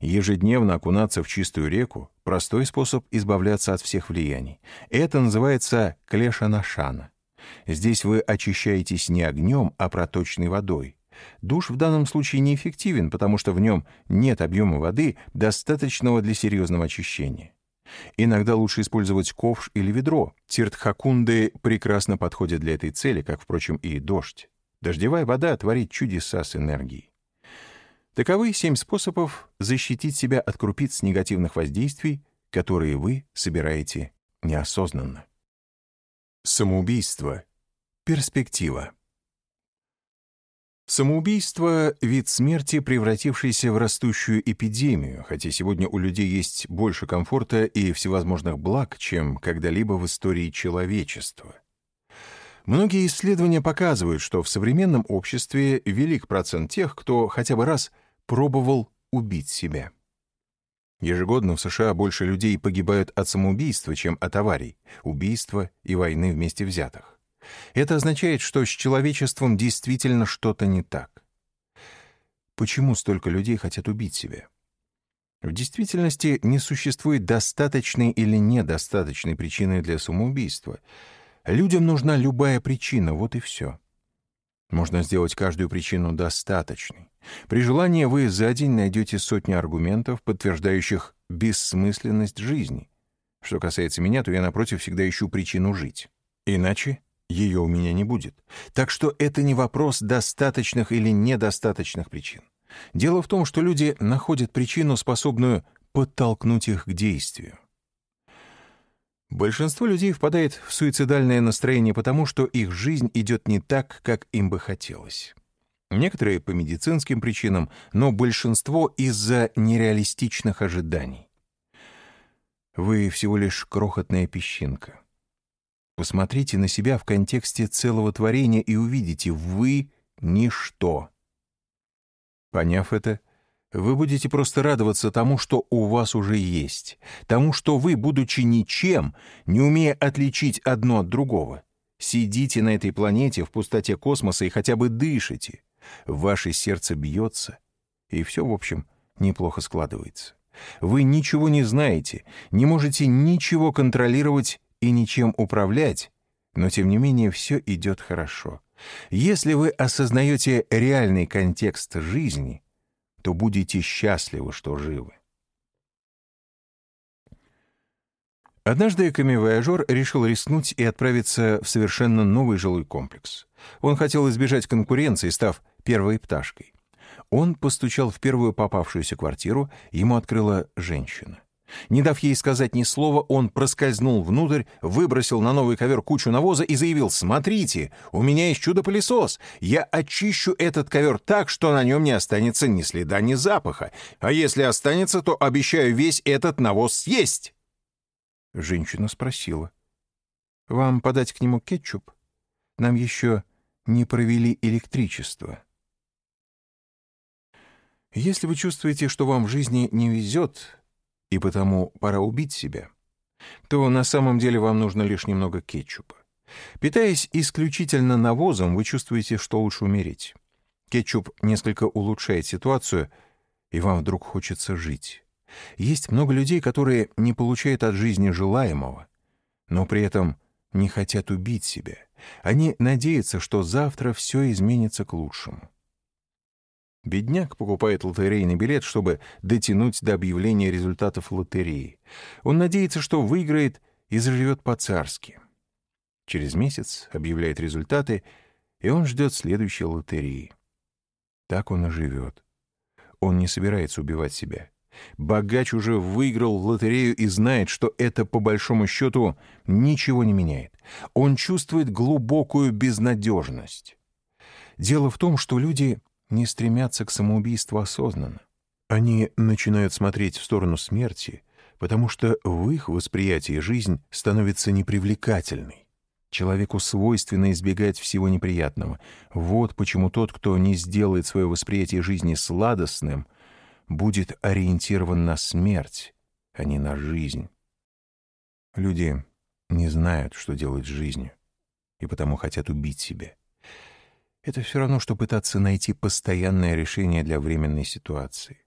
Ежедневно окунаться в чистую реку — простой способ избавляться от всех влияний. Это называется клешанашана. Здесь вы очищаетесь не огнем, а проточной водой. Душ в данном случае неэффективен, потому что в нем нет объема воды, достаточного для серьезного очищения. Иногда лучше использовать ковш или ведро. Тиртхакунды прекрасно подходят для этой цели, как, впрочем, и дождь. Дождевая вода творит чудеса с энергией. Таковы семь способов защитить себя от крупиц негативных воздействий, которые вы собираете неосознанно. Самоубийство. Перспектива. Самоубийство — вид смерти, превратившийся в растущую эпидемию, хотя сегодня у людей есть больше комфорта и всевозможных благ, чем когда-либо в истории человечества. Многие исследования показывают, что в современном обществе велик процент тех, кто хотя бы раз пробовал убить себя. Ежегодно в США больше людей погибают от самоубийства, чем от аварий, убийства и войны вместе взятых. Это означает, что с человечеством действительно что-то не так. Почему столько людей хотят убить себя? В действительности не существует достаточной или недостаточной причины для самоубийства. Людям нужна любая причина, вот и все. Можно сделать каждую причину достаточной. При желании вы за день найдете сотни аргументов, подтверждающих бессмысленность жизни. Что касается меня, то я, напротив, всегда ищу причину жить. Иначе ее у меня не будет. Так что это не вопрос достаточных или недостаточных причин. Дело в том, что люди находят причину, способную подтолкнуть их к действию. Большинство людей впадает в суицидальное настроение потому, что их жизнь идет не так, как им бы хотелось. Некоторые по медицинским причинам, но большинство из-за нереалистичных ожиданий. Вы всего лишь крохотная песчинка. Посмотрите на себя в контексте целого творения и увидите, вы — ничто. Поняв это, вы будете просто радоваться тому, что у вас уже есть, тому, что вы, будучи ничем, не умея отличить одно от другого, сидите на этой планете в пустоте космоса и хотя бы дышите. Ваше сердце бьется, и все, в общем, неплохо складывается. Вы ничего не знаете, не можете ничего контролировать и ничем управлять, но тем не менее все идет хорошо. Если вы осознаете реальный контекст жизни — то будете счастливы, что живы. Однажды камевояжер решил рискнуть и отправиться в совершенно новый жилой комплекс. Он хотел избежать конкуренции, став первой пташкой. Он постучал в первую попавшуюся квартиру, ему открыла женщина. Не дав ей сказать ни слова, он проскользнул внутрь, выбросил на новый ковер кучу навоза и заявил «Смотрите, у меня есть чудо-пылесос. Я очищу этот ковер так, что на нем не останется ни следа, ни запаха. А если останется, то обещаю весь этот навоз съесть». Женщина спросила «Вам подать к нему кетчуп? Нам еще не провели электричество». Если вы чувствуете, что вам в жизни не везет, и потому пора убить себя, то на самом деле вам нужно лишь немного кетчупа. Питаясь исключительно навозом, вы чувствуете, что лучше умереть. Кетчуп несколько улучшает ситуацию, и вам вдруг хочется жить. Есть много людей, которые не получают от жизни желаемого, но при этом не хотят убить себя. Они надеются, что завтра все изменится к лучшему. Бедняк покупает лотерейный билет, чтобы дотянуть до объявления результатов лотереи. Он надеется, что выиграет и заживет по-царски. Через месяц объявляет результаты, и он ждет следующей лотереи. Так он и живет. Он не собирается убивать себя. Богач уже выиграл лотерею и знает, что это, по большому счету, ничего не меняет. Он чувствует глубокую безнадежность. Дело в том, что люди не стремятся к самоубийству осознанно. Они начинают смотреть в сторону смерти, потому что в их восприятии жизнь становится непривлекательной. Человеку свойственно избегать всего неприятного. Вот почему тот, кто не сделает свое восприятие жизни сладостным, будет ориентирован на смерть, а не на жизнь. Люди не знают, что делать с жизнью, и потому хотят убить себя. Это все равно, что пытаться найти постоянное решение для временной ситуации.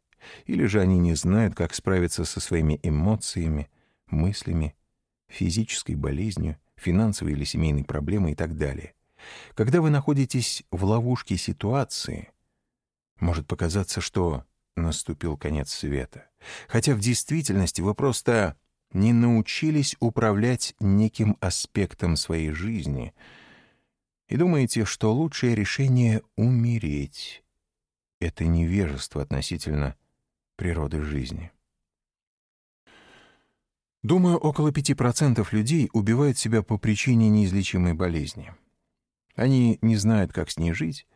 Или же они не знают, как справиться со своими эмоциями, мыслями, физической болезнью, финансовой или семейной проблемой и так далее. Когда вы находитесь в ловушке ситуации, может показаться, что наступил конец света. Хотя в действительности вы просто не научились управлять неким аспектом своей жизни — и думаете, что лучшее решение — умереть. Это невежество относительно природы жизни. Думаю, около 5% людей убивают себя по причине неизлечимой болезни. Они не знают, как с ней жить,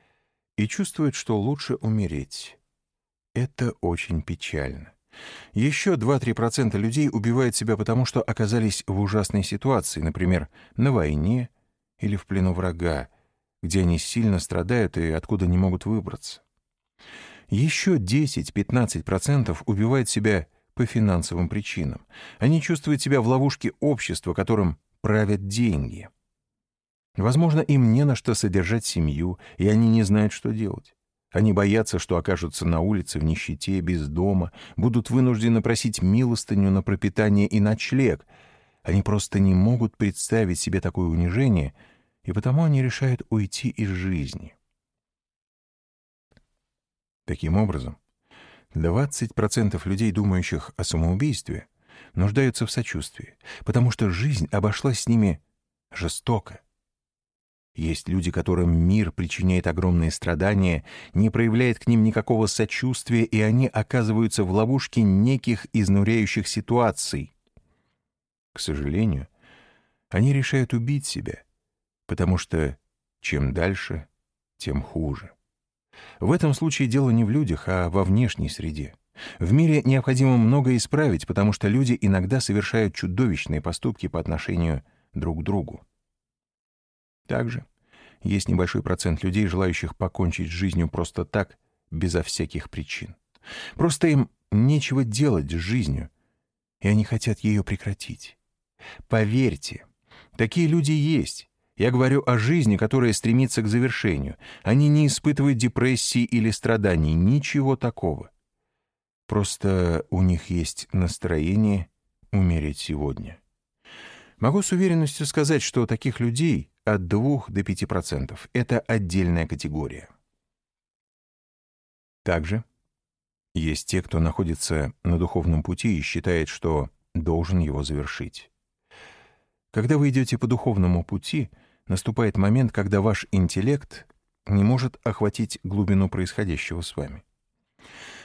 и чувствуют, что лучше умереть. Это очень печально. Еще 2-3% людей убивают себя потому, что оказались в ужасной ситуации, например, на войне или в плену врага, где они сильно страдают и откуда не могут выбраться. Еще 10-15% убивают себя по финансовым причинам. Они чувствуют себя в ловушке общества, которым правят деньги. Возможно, им не на что содержать семью, и они не знают, что делать. Они боятся, что окажутся на улице в нищете, без дома, будут вынуждены просить милостыню на пропитание и ночлег. Они просто не могут представить себе такое унижение, и потому они решают уйти из жизни. Таким образом, 20% людей, думающих о самоубийстве, нуждаются в сочувствии, потому что жизнь обошлась с ними жестоко. Есть люди, которым мир причиняет огромные страдания, не проявляет к ним никакого сочувствия, и они оказываются в ловушке неких изнуряющих ситуаций. К сожалению, они решают убить себя, потому что чем дальше, тем хуже. В этом случае дело не в людях, а во внешней среде. В мире необходимо многое исправить, потому что люди иногда совершают чудовищные поступки по отношению друг к другу. Также есть небольшой процент людей, желающих покончить с жизнью просто так, безо всяких причин. Просто им нечего делать с жизнью, и они хотят ее прекратить. Поверьте, такие люди есть, я говорю о жизни, которая стремится к завершению. Они не испытывают депрессии или страданий, ничего такого. Просто у них есть настроение умереть сегодня. Могу с уверенностью сказать, что таких людей от 2 до 5% — это отдельная категория. Также есть те, кто находится на духовном пути и считает, что должен его завершить. Когда вы идете по духовному пути — наступает момент, когда ваш интеллект не может охватить глубину происходящего с вами.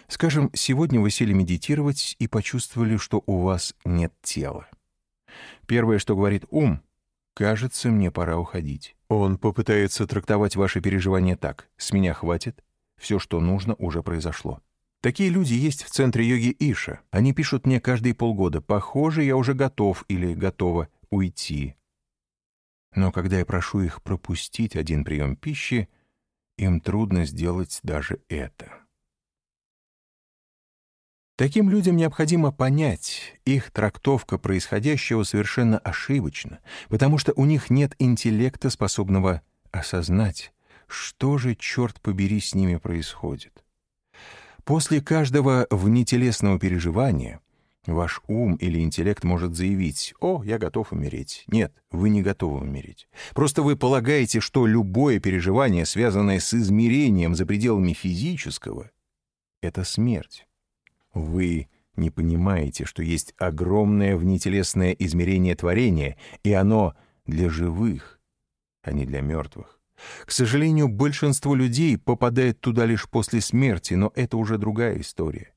Скажем, сегодня вы сели медитировать и почувствовали, что у вас нет тела. Первое, что говорит ум, «Кажется, мне пора уходить». Он попытается трактовать ваши переживания так «С меня хватит, все, что нужно, уже произошло». Такие люди есть в центре йоги Иша. Они пишут мне каждые полгода «Похоже, я уже готов» или «Готова уйти». Но когда я прошу их пропустить один прием пищи, им трудно сделать даже это. Таким людям необходимо понять, их трактовка происходящего совершенно ошибочна, потому что у них нет интеллекта, способного осознать, что же, черт побери, с ними происходит. После каждого внетелесного переживания Ваш ум или интеллект может заявить «О, я готов умереть». Нет, вы не готовы умереть. Просто вы полагаете, что любое переживание, связанное с измерением за пределами физического, — это смерть. Вы не понимаете, что есть огромное внетелесное измерение творения, и оно для живых, а не для мертвых. К сожалению, большинство людей попадает туда лишь после смерти, но это уже другая история.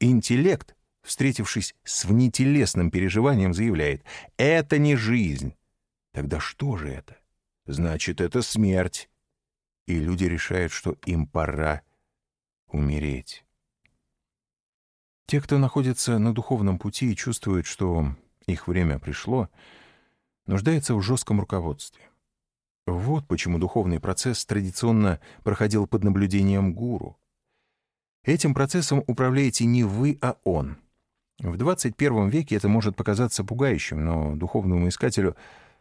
Интеллект — встретившись с внетелесным переживанием, заявляет «это не жизнь». Тогда что же это? Значит, это смерть. И люди решают, что им пора умереть. Те, кто находится на духовном пути и чувствуют, что их время пришло, нуждаются в жестком руководстве. Вот почему духовный процесс традиционно проходил под наблюдением гуру. Этим процессом управляете не вы, а он — в 21 веке это может показаться пугающим, но духовному искателю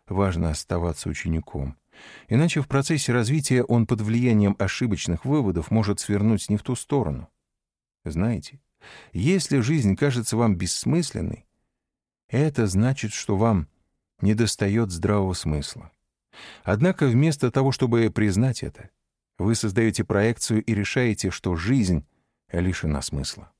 важно оставаться учеником. Иначе в процессе развития он под влиянием ошибочных выводов может свернуть не в ту сторону. Знаете, если жизнь кажется вам бессмысленной, это значит, что вам недостает здравого смысла. Однако вместо того, чтобы признать это, вы создаете проекцию и решаете, что жизнь лишена смысла.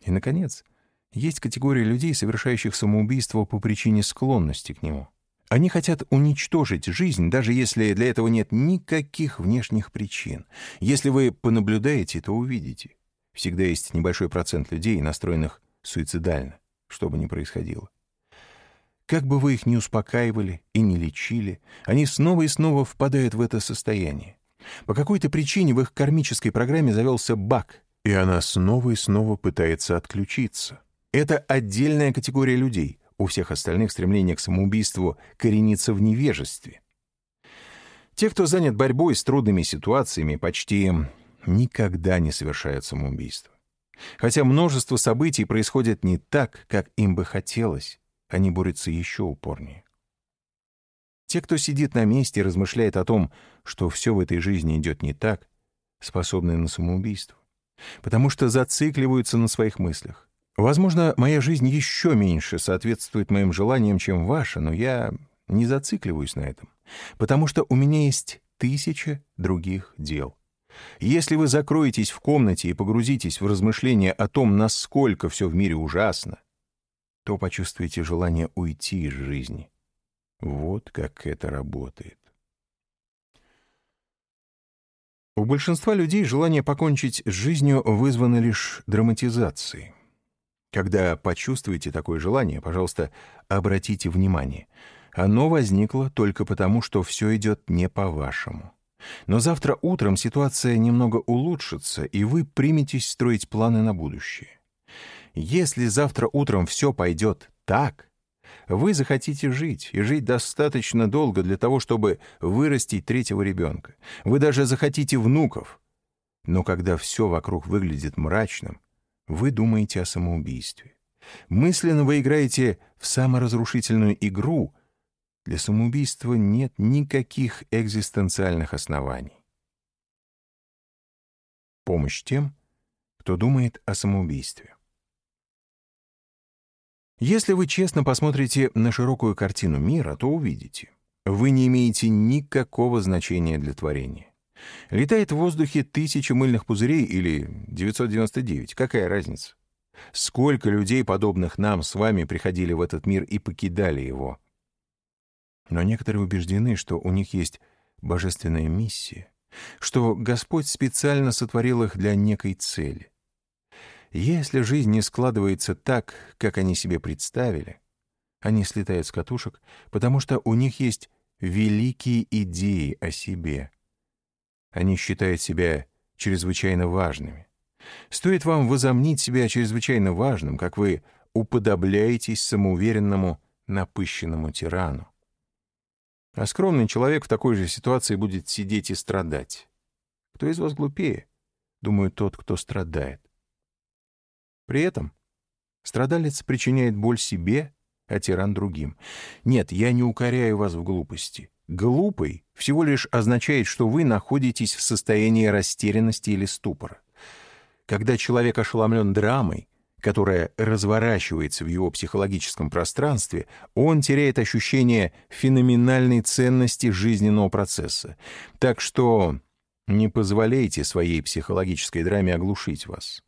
И, наконец, есть категория людей, совершающих самоубийство по причине склонности к нему. Они хотят уничтожить жизнь, даже если для этого нет никаких внешних причин. Если вы понаблюдаете, то увидите. Всегда есть небольшой процент людей, настроенных суицидально. что бы ни происходило. Как бы вы их ни успокаивали и не лечили, они снова и снова впадают в это состояние. По какой-то причине в их кармической программе завелся баг, и она снова и снова пытается отключиться. Это отдельная категория людей. У всех остальных стремление к самоубийству коренится в невежестве. Те, кто занят борьбой с трудными ситуациями, почти никогда не совершают самоубийство. Хотя множество событий происходит не так, как им бы хотелось, они борются еще упорнее. Те, кто сидит на месте и размышляет о том, что все в этой жизни идет не так, способны на самоубийство, потому что зацикливаются на своих мыслях. Возможно, моя жизнь еще меньше соответствует моим желаниям, чем ваша, но я не зацикливаюсь на этом, потому что у меня есть тысяча других дел. Если вы закроетесь в комнате и погрузитесь в размышления о том, насколько все в мире ужасно, то почувствуете желание уйти из жизни. Вот как это работает. У большинства людей желание покончить с жизнью вызвано лишь драматизацией. Когда почувствуете такое желание, пожалуйста, обратите внимание. Оно возникло только потому, что все идет не по-вашему. Но завтра утром ситуация немного улучшится, и вы приметесь строить планы на будущее. Если завтра утром все пойдет так, вы захотите жить, и жить достаточно долго для того, чтобы вырастить третьего ребенка. Вы даже захотите внуков. Но когда все вокруг выглядит мрачным, вы думаете о самоубийстве. Мысленно вы играете в саморазрушительную игру — для самоубийства нет никаких экзистенциальных оснований. Помощь тем, кто думает о самоубийстве. Если вы честно посмотрите на широкую картину мира, то увидите, вы не имеете никакого значения для творения. Летает в воздухе тысяча мыльных пузырей или 999, какая разница? Сколько людей, подобных нам с вами, приходили в этот мир и покидали его? Но некоторые убеждены, что у них есть божественная миссия, что Господь специально сотворил их для некой цели. Если жизнь не складывается так, как они себе представили, они слетают с катушек, потому что у них есть великие идеи о себе. Они считают себя чрезвычайно важными. Стоит вам возомнить себя чрезвычайно важным, как вы уподобляетесь самоуверенному, напыщенному тирану. А скромный человек в такой же ситуации будет сидеть и страдать. Кто из вас глупее? Думаю, тот, кто страдает. При этом страдалец причиняет боль себе, а тиран другим. Нет, я не укоряю вас в глупости. Глупый всего лишь означает, что вы находитесь в состоянии растерянности или ступора. Когда человек ошеломлен драмой, которая разворачивается в его психологическом пространстве, он теряет ощущение феноменальной ценности жизненного процесса. Так что не позволяйте своей психологической драме оглушить вас.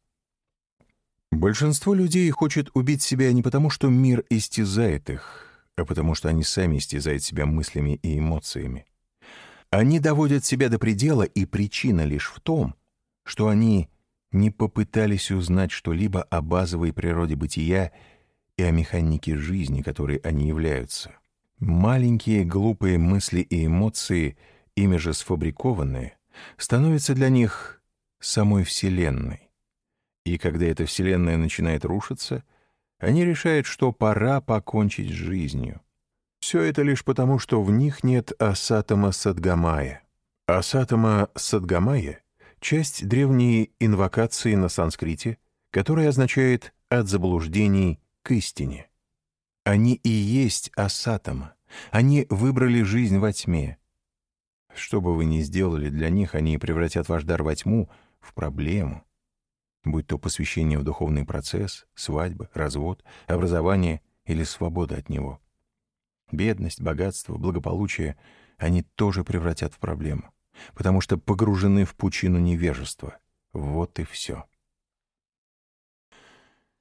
Большинство людей хочет убить себя не потому, что мир истязает их, а потому что они сами истязают себя мыслями и эмоциями. Они доводят себя до предела, и причина лишь в том, что они не попытались узнать что-либо о базовой природе бытия и о механике жизни, которой они являются. Маленькие глупые мысли и эмоции, ими же сфабрикованные, становятся для них самой Вселенной. И когда эта Вселенная начинает рушиться, они решают, что пора покончить с жизнью. Все это лишь потому, что в них нет асатома садгамая. Асатома садгамая — часть древней инвокации на санскрите, которая означает «от заблуждений к истине». Они и есть асатама. Они выбрали жизнь во тьме. Что бы вы ни сделали для них, они превратят ваш дар во тьму в проблему. Будь то посвящение в духовный процесс, свадьба, развод, образование или свобода от него. Бедность, богатство, благополучие они тоже превратят в проблему потому что погружены в пучину невежества. Вот и все.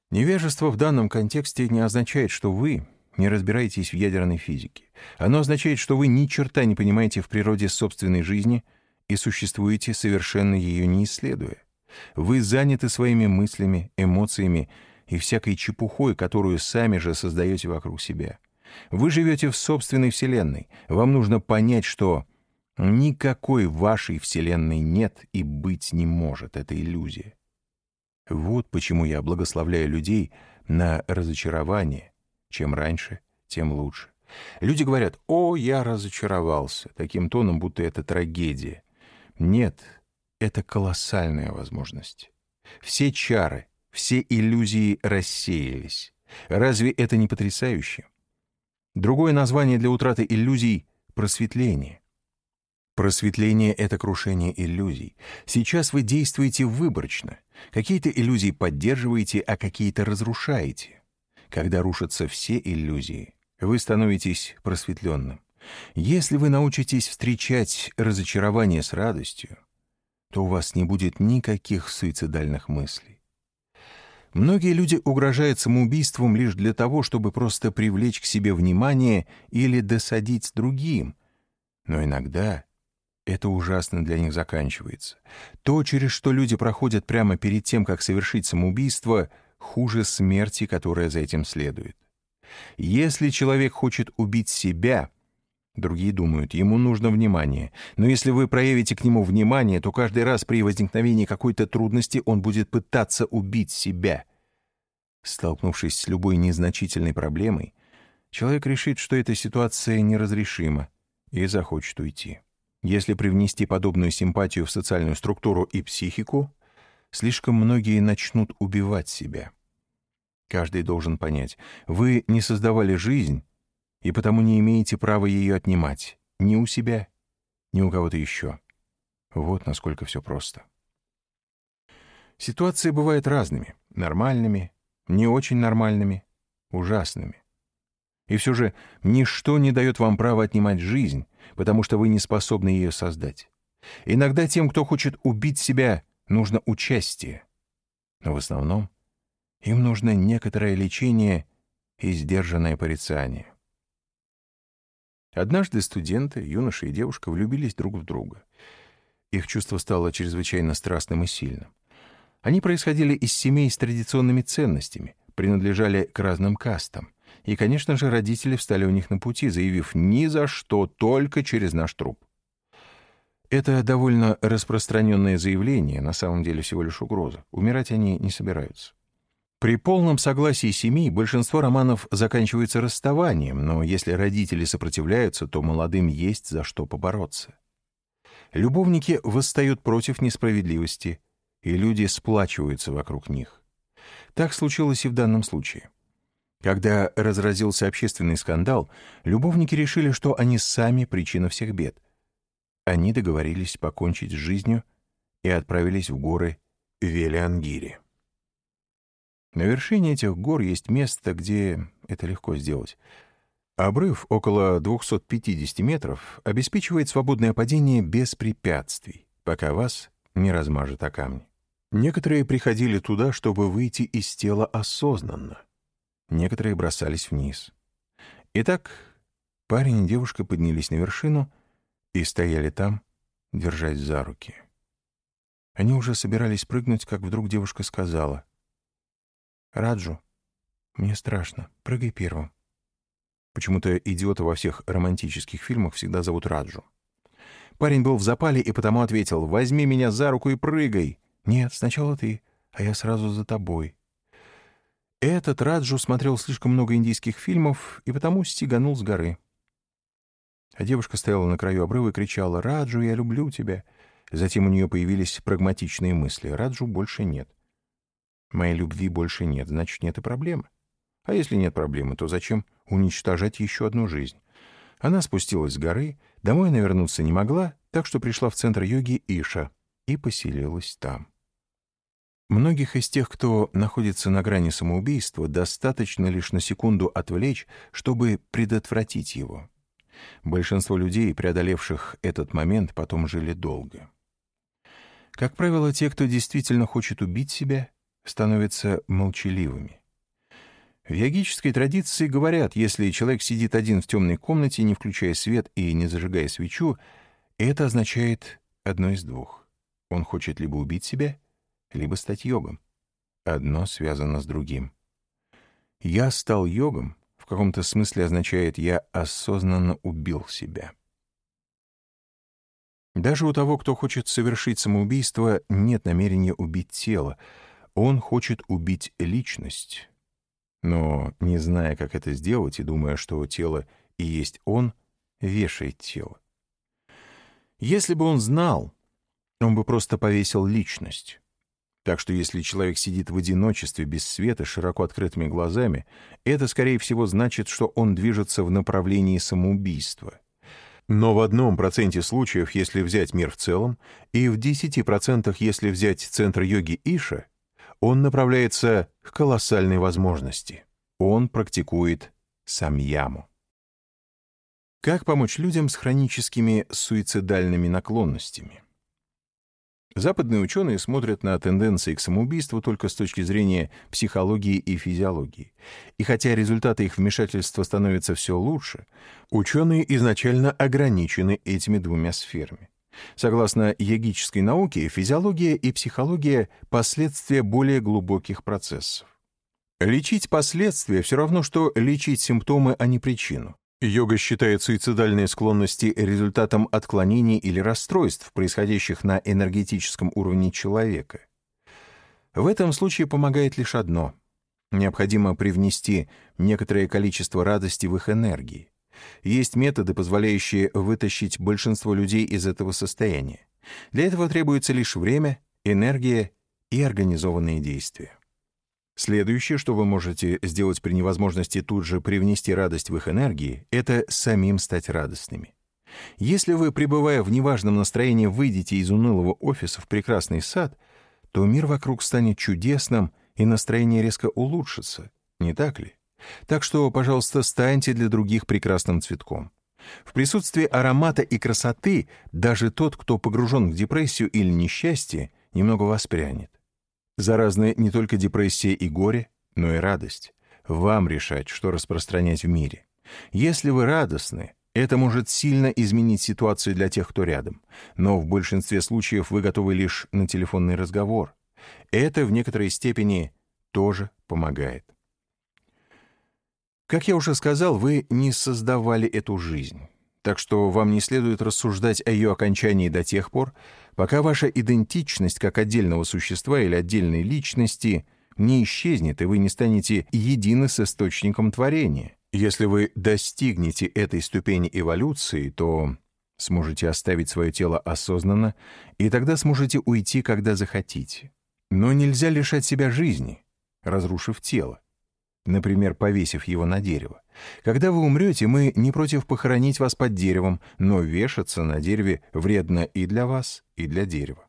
Невежество в данном контексте не означает, что вы не разбираетесь в ядерной физике. Оно означает, что вы ни черта не понимаете в природе собственной жизни и существуете, совершенно ее не исследуя. Вы заняты своими мыслями, эмоциями и всякой чепухой, которую сами же создаете вокруг себя. Вы живете в собственной вселенной. Вам нужно понять, что никакой вашей вселенной нет и быть не может. Это иллюзия. Вот почему я благословляю людей на разочарование. Чем раньше, тем лучше. Люди говорят «О, я разочаровался», таким тоном, будто это трагедия. Нет, это колоссальная возможность. Все чары, все иллюзии рассеялись. Разве это не потрясающе? Другое название для утраты иллюзий — просветление. Просветление — это крушение иллюзий. Сейчас вы действуете выборочно. Какие-то иллюзии поддерживаете, а какие-то разрушаете. Когда рушатся все иллюзии, вы становитесь просветленным. Если вы научитесь встречать разочарование с радостью, то у вас не будет никаких суицидальных мыслей. Многие люди угрожают самоубийством лишь для того, чтобы просто привлечь к себе внимание или досадить другим. Но иногда это ужасно для них заканчивается. То, через что люди проходят прямо перед тем, как совершить самоубийство, хуже смерти, которая за этим следует. Если человек хочет убить себя, другие думают, ему нужно внимание. Но если вы проявите к нему внимание, то каждый раз при возникновении какой-то трудности он будет пытаться убить себя. Столкнувшись с любой незначительной проблемой, человек решит, что эта ситуация неразрешима, и захочет уйти. Если привнести подобную симпатию в социальную структуру и психику, слишком многие начнут убивать себя. Каждый должен понять, вы не создавали жизнь, и потому не имеете права ее отнимать ни у себя, ни у кого-то еще. Вот насколько все просто. Ситуации бывают разными — нормальными, не очень нормальными, ужасными. И все же ничто не дает вам права отнимать жизнь, потому что вы не способны ее создать. Иногда тем, кто хочет убить себя, нужно участие. Но в основном им нужно некоторое лечение и сдержанное порицание. Однажды студенты, юноша и девушка, влюбились друг в друга. Их чувство стало чрезвычайно страстным и сильным. Они происходили из семей с традиционными ценностями, принадлежали к разным кастам. И, конечно же, родители встали у них на пути, заявив «ни за что, только через наш труп». Это довольно распространенное заявление, на самом деле всего лишь угроза. Умирать они не собираются. При полном согласии семей большинство романов заканчиваются расставанием, но если родители сопротивляются, то молодым есть за что побороться. Любовники восстают против несправедливости, и люди сплачиваются вокруг них. Так случилось и в данном случае. Когда разразился общественный скандал, любовники решили, что они сами причина всех бед. Они договорились покончить с жизнью и отправились в горы Велиангири. На вершине этих гор есть место, где это легко сделать. Обрыв около 250 метров обеспечивает свободное падение без препятствий, пока вас не размажет о камни. Некоторые приходили туда, чтобы выйти из тела осознанно. Некоторые бросались вниз. Итак, парень и девушка поднялись на вершину и стояли там, держась за руки. Они уже собирались прыгнуть, как вдруг девушка сказала — «Раджу, мне страшно. Прыгай первым». Почему-то идиота во всех романтических фильмах всегда зовут Раджу. Парень был в запале и потому ответил «Возьми меня за руку и прыгай». «Нет, сначала ты, а я сразу за тобой». Этот Раджу смотрел слишком много индийских фильмов и потому стеганул с горы. А девушка стояла на краю обрыва и кричала «Раджу, я люблю тебя». Затем у нее появились прагматичные мысли «Раджу больше нет». Моей любви больше нет, значит, нет и проблемы. А если нет проблемы, то зачем уничтожать еще одну жизнь? Она спустилась с горы, домой она вернуться не могла, так что пришла в центр йоги Иша и поселилась там. Многих из тех, кто находится на грани самоубийства, достаточно лишь на секунду отвлечь, чтобы предотвратить его. Большинство людей, преодолевших этот момент, потом жили долго. Как правило, те, кто действительно хочет убить себя, становятся молчаливыми. В йогической традиции говорят, если человек сидит один в темной комнате, не включая свет и не зажигая свечу, это означает одно из двух. Он хочет либо убить себя, либо стать йогом. Одно связано с другим. «я стал йогом» в каком-то смысле означает «я осознанно убил себя». Даже у того, кто хочет совершить самоубийство, нет намерения убить тело. Он хочет убить личность. Но, не зная, как это сделать, и думая, что тело и есть он, вешает тело. Если бы он знал, он бы просто повесил личность. Так что если человек сидит в одиночестве, без света, широко открытыми глазами, это, скорее всего, значит, что он движется в направлении самоубийства. Но в одном проценте случаев, если взять мир в целом, и в десяти процентах, если взять центр йоги Иша, он направляется к колоссальной возможности. Он практикует самьяму. Как помочь людям с хроническими суицидальными наклонностями? Западные ученые смотрят на тенденции к самоубийству только с точки зрения психологии и физиологии. И хотя результаты их вмешательства становятся все лучше, ученые изначально ограничены этими двумя сферами. Согласно йогической науке, физиология и психология — последствия более глубоких процессов. Лечить последствия все равно, что лечить симптомы, а не причину. Йога считает суицидальные склонности результатом отклонений или расстройств, происходящих на энергетическом уровне человека. В этом случае помогает лишь одно. Необходимо привнести некоторое количество радости в их энергии. Есть методы, позволяющие вытащить большинство людей из этого состояния. Для этого требуется лишь время, энергия и организованные действия. Следующее, что вы можете сделать при невозможности тут же привнести радость в их энергии, это самим стать радостными. Если вы, пребывая в неважном настроении, выйдете из унылого офиса в прекрасный сад, то мир вокруг станет чудесным, и настроение резко улучшится, не так ли? Так что, пожалуйста, станьте для других прекрасным цветком. В присутствии аромата и красоты даже тот, кто погружен в депрессию или несчастье, немного воспрянет. Заразны не только депрессия и горе, но и радость. Вам решать, что распространять в мире. Если вы радостны, это может сильно изменить ситуацию для тех, кто рядом. Но в большинстве случаев вы готовы лишь на телефонный разговор. Это в некоторой степени тоже помогает. Как я уже сказал, вы не создавали эту жизнь. Так что вам не следует рассуждать о ее окончании до тех пор, пока ваша идентичность как отдельного существа или отдельной личности не исчезнет, и вы не станете едины с источником творения. Если вы достигнете этой ступени эволюции, то сможете оставить свое тело осознанно, и тогда сможете уйти, когда захотите. Но нельзя лишать себя жизни, разрушив тело например, повесив его на дерево. Когда вы умрете, мы не против похоронить вас под деревом, но вешаться на дереве вредно и для вас, и для дерева.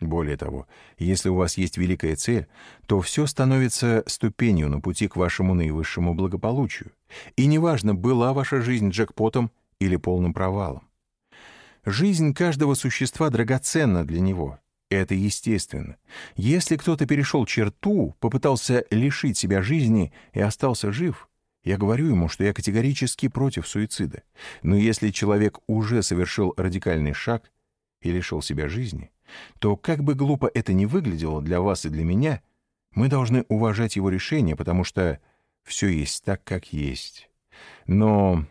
Более того, если у вас есть великая цель, то все становится ступенью на пути к вашему наивысшему благополучию. И неважно, была ваша жизнь джекпотом или полным провалом. Жизнь каждого существа драгоценна для него, это естественно. Если кто-то перешел черту, попытался лишить себя жизни и остался жив, я говорю ему, что я категорически против суицида. Но если человек уже совершил радикальный шаг и лишил себя жизни, то как бы глупо это ни выглядело для вас и для меня, мы должны уважать его решение, потому что все есть так, как есть. Но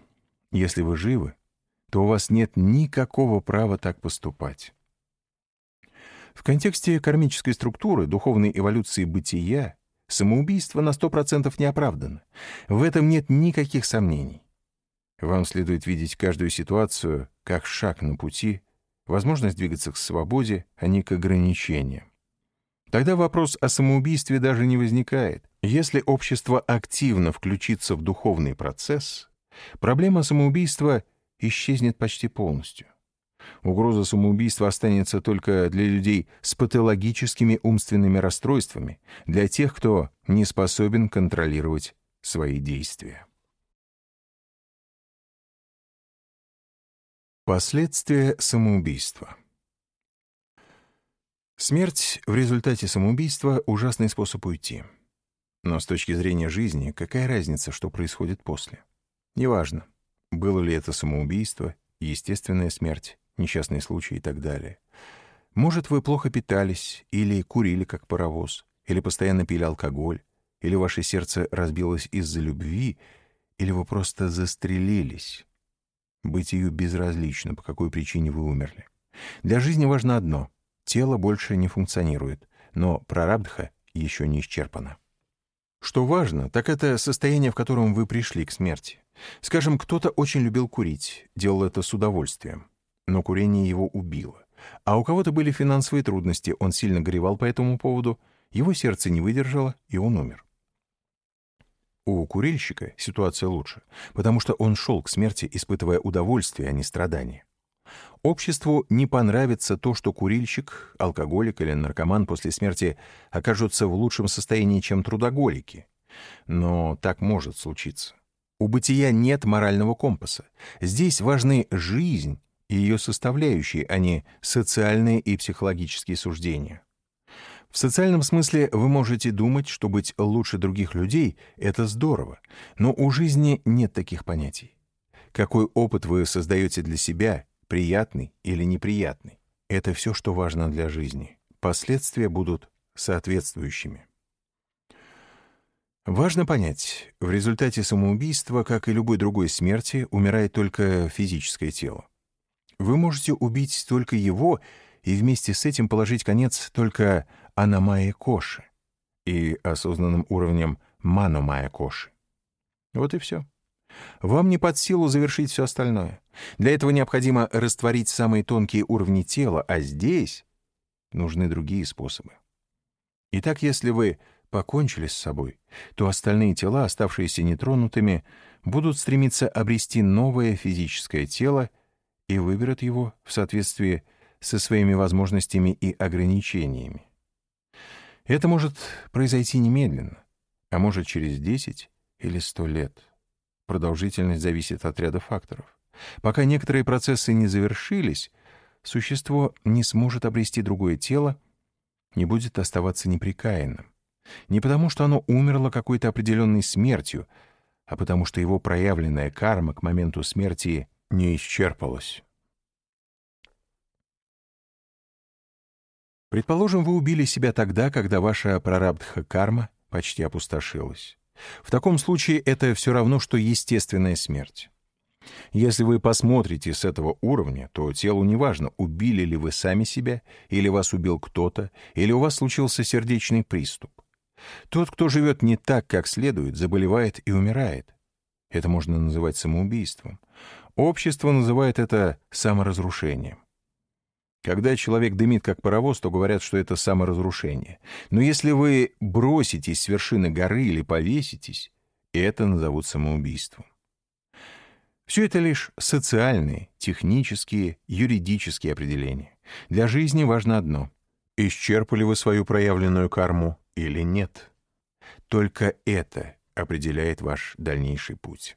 если вы живы, то у вас нет никакого права так поступать. В контексте кармической структуры, духовной эволюции бытия, самоубийство на 100% не оправдано. В этом нет никаких сомнений. Вам следует видеть каждую ситуацию как шаг на пути, возможность двигаться к свободе, а не к ограничениям. Тогда вопрос о самоубийстве даже не возникает. Если общество активно включится в духовный процесс, проблема самоубийства исчезнет почти полностью. Угроза самоубийства останется только для людей с патологическими умственными расстройствами, для тех, кто не способен контролировать свои действия. Последствия самоубийства Смерть в результате самоубийства — ужасный способ уйти. Но с точки зрения жизни, какая разница, что происходит после? Неважно, было ли это самоубийство, естественная смерть несчастные случаи и так далее. Может, вы плохо питались или курили, как паровоз, или постоянно пили алкоголь, или ваше сердце разбилось из-за любви, или вы просто застрелились. Быть ее безразлично, по какой причине вы умерли. Для жизни важно одно — тело больше не функционирует, но прарабдха еще не исчерпана. Что важно, так это состояние, в котором вы пришли к смерти. Скажем, кто-то очень любил курить, делал это с удовольствием, но курение его убило. А у кого-то были финансовые трудности, он сильно горевал по этому поводу, его сердце не выдержало, и он умер. У курильщика ситуация лучше, потому что он шел к смерти, испытывая удовольствие, а не страдания. Обществу не понравится то, что курильщик, алкоголик или наркоман после смерти окажутся в лучшем состоянии, чем трудоголики. Но так может случиться. У бытия нет морального компаса. Здесь важны жизнь ее составляющие, а не социальные и психологические суждения. В социальном смысле вы можете думать, что быть лучше других людей — это здорово, но у жизни нет таких понятий. Какой опыт вы создаете для себя, приятный или неприятный. Это все, что важно для жизни. Последствия будут соответствующими. Важно понять, в результате самоубийства, как и любой другой смерти, умирает только физическое тело. Вы можете убить только его и вместе с этим положить конец только аномае коши и осознанным уровнем маномая коши. Вот и все. Вам не под силу завершить все остальное. Для этого необходимо растворить самые тонкие уровни тела, а здесь нужны другие способы. Итак, если вы покончили с собой, то остальные тела, оставшиеся нетронутыми, будут стремиться обрести новое физическое тело и выберут его в соответствии со своими возможностями и ограничениями. Это может произойти немедленно, а может через 10 или 100 лет. Продолжительность зависит от ряда факторов. Пока некоторые процессы не завершились, существо не сможет обрести другое тело, не будет оставаться неприкаянным. Не потому, что оно умерло какой-то определенной смертью, а потому что его проявленная карма к моменту смерти не исчерпалась. Предположим, вы убили себя тогда, когда ваша прарабдха карма почти опустошилась. В таком случае это все равно, что естественная смерть. Если вы посмотрите с этого уровня, то телу не важно, убили ли вы сами себя, или вас убил кто-то, или у вас случился сердечный приступ. Тот, кто живет не так, как следует, заболевает и умирает. Это можно называть самоубийством. Общество называет это саморазрушением. Когда человек дымит как паровоз, то говорят, что это саморазрушение. Но если вы броситесь с вершины горы или повеситесь, это назовут самоубийством. Все это лишь социальные, технические, юридические определения. Для жизни важно одно — исчерпали вы свою проявленную карму или нет. Только это определяет ваш дальнейший путь.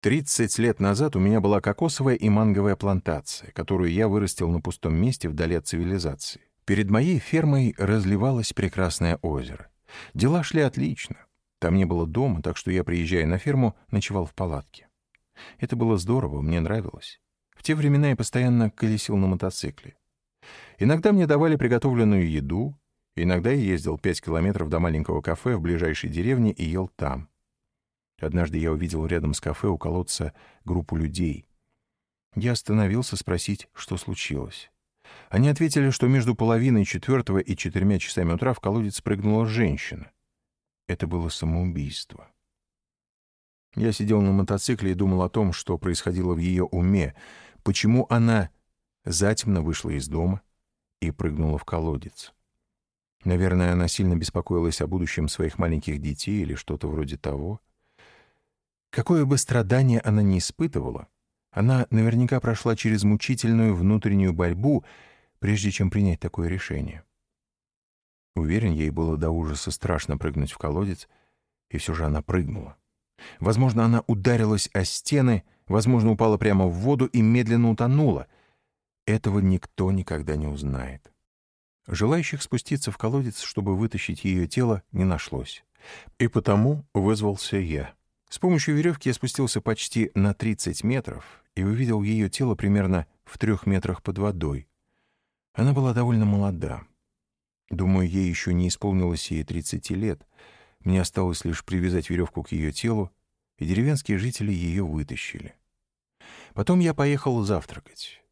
30 лет назад у меня была кокосовая и манговая плантация, которую я вырастил на пустом месте вдали от цивилизации. Перед моей фермой разливалось прекрасное озеро. Дела шли отлично. Там не было дома, так что я, приезжая на ферму, ночевал в палатке. Это было здорово, мне нравилось. В те времена я постоянно колесил на мотоцикле. Иногда мне давали приготовленную еду, иногда я ездил пять километров до маленького кафе в ближайшей деревне и ел там. Однажды я увидел рядом с кафе у колодца группу людей. Я остановился спросить, что случилось. Они ответили, что между половиной четвертого и четырьмя часами утра в колодец прыгнула женщина. Это было самоубийство. Я сидел на мотоцикле и думал о том, что происходило в ее уме, почему она затемно вышла из дома и прыгнула в колодец. Наверное, она сильно беспокоилась о будущем своих маленьких детей или что-то вроде того. Какое бы страдание она ни испытывала, она наверняка прошла через мучительную внутреннюю борьбу, прежде чем принять такое решение. Уверен, ей было до ужаса страшно прыгнуть в колодец, и все же она прыгнула. Возможно, она ударилась о стены, возможно, упала прямо в воду и медленно утонула. Этого никто никогда не узнает. Желающих спуститься в колодец, чтобы вытащить ее тело, не нашлось. И потому вызвался я. С помощью веревки я спустился почти на 30 метров и увидел ее тело примерно в трех метрах под водой. Она была довольно молода. Думаю, ей еще не исполнилось ей 30 лет — Мне осталось лишь привязать веревку к ее телу, и деревенские жители ее вытащили. Потом я поехал завтракать.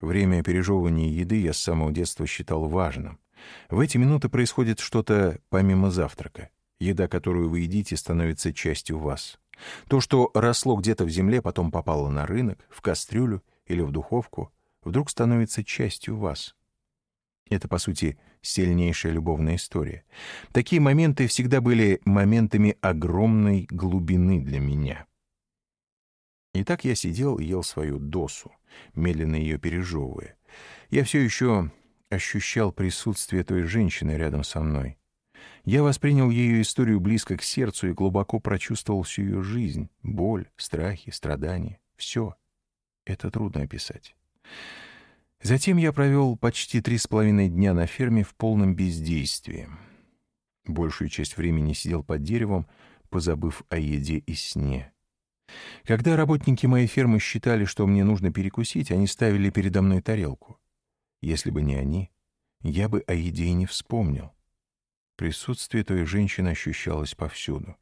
Время пережевывания еды я с самого детства считал важным. В эти минуты происходит что-то помимо завтрака. Еда, которую вы едите, становится частью вас. То, что росло где-то в земле, потом попало на рынок, в кастрюлю или в духовку, вдруг становится частью вас. Это, по сути, сильнейшая любовная история. Такие моменты всегда были моментами огромной глубины для меня. И так я сидел и ел свою досу, медленно ее пережевывая. Я все еще ощущал присутствие той женщины рядом со мной. Я воспринял ее историю близко к сердцу и глубоко прочувствовал всю ее жизнь, боль, страхи, страдания. Все. Это трудно описать. Затем я провел почти три с половиной дня на ферме в полном бездействии. Большую часть времени сидел под деревом, позабыв о еде и сне. Когда работники моей фермы считали, что мне нужно перекусить, они ставили передо мной тарелку. Если бы не они, я бы о еде и не вспомнил. Присутствие той женщины ощущалось повсюду.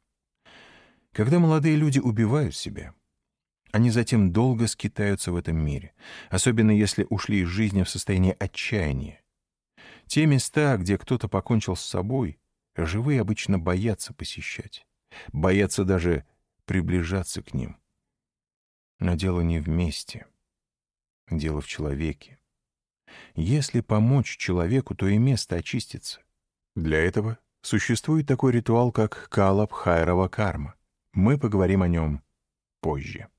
Когда молодые люди убивают себя, они затем долго скитаются в этом мире, особенно если ушли из жизни в состоянии отчаяния. Те места, где кто-то покончил с собой, живые обычно боятся посещать, боятся даже приближаться к ним. Но дело не в месте, дело в человеке. Если помочь человеку, то и место очистится. Для этого существует такой ритуал, как Калаб Хайрова Карма. Мы поговорим о нем позже.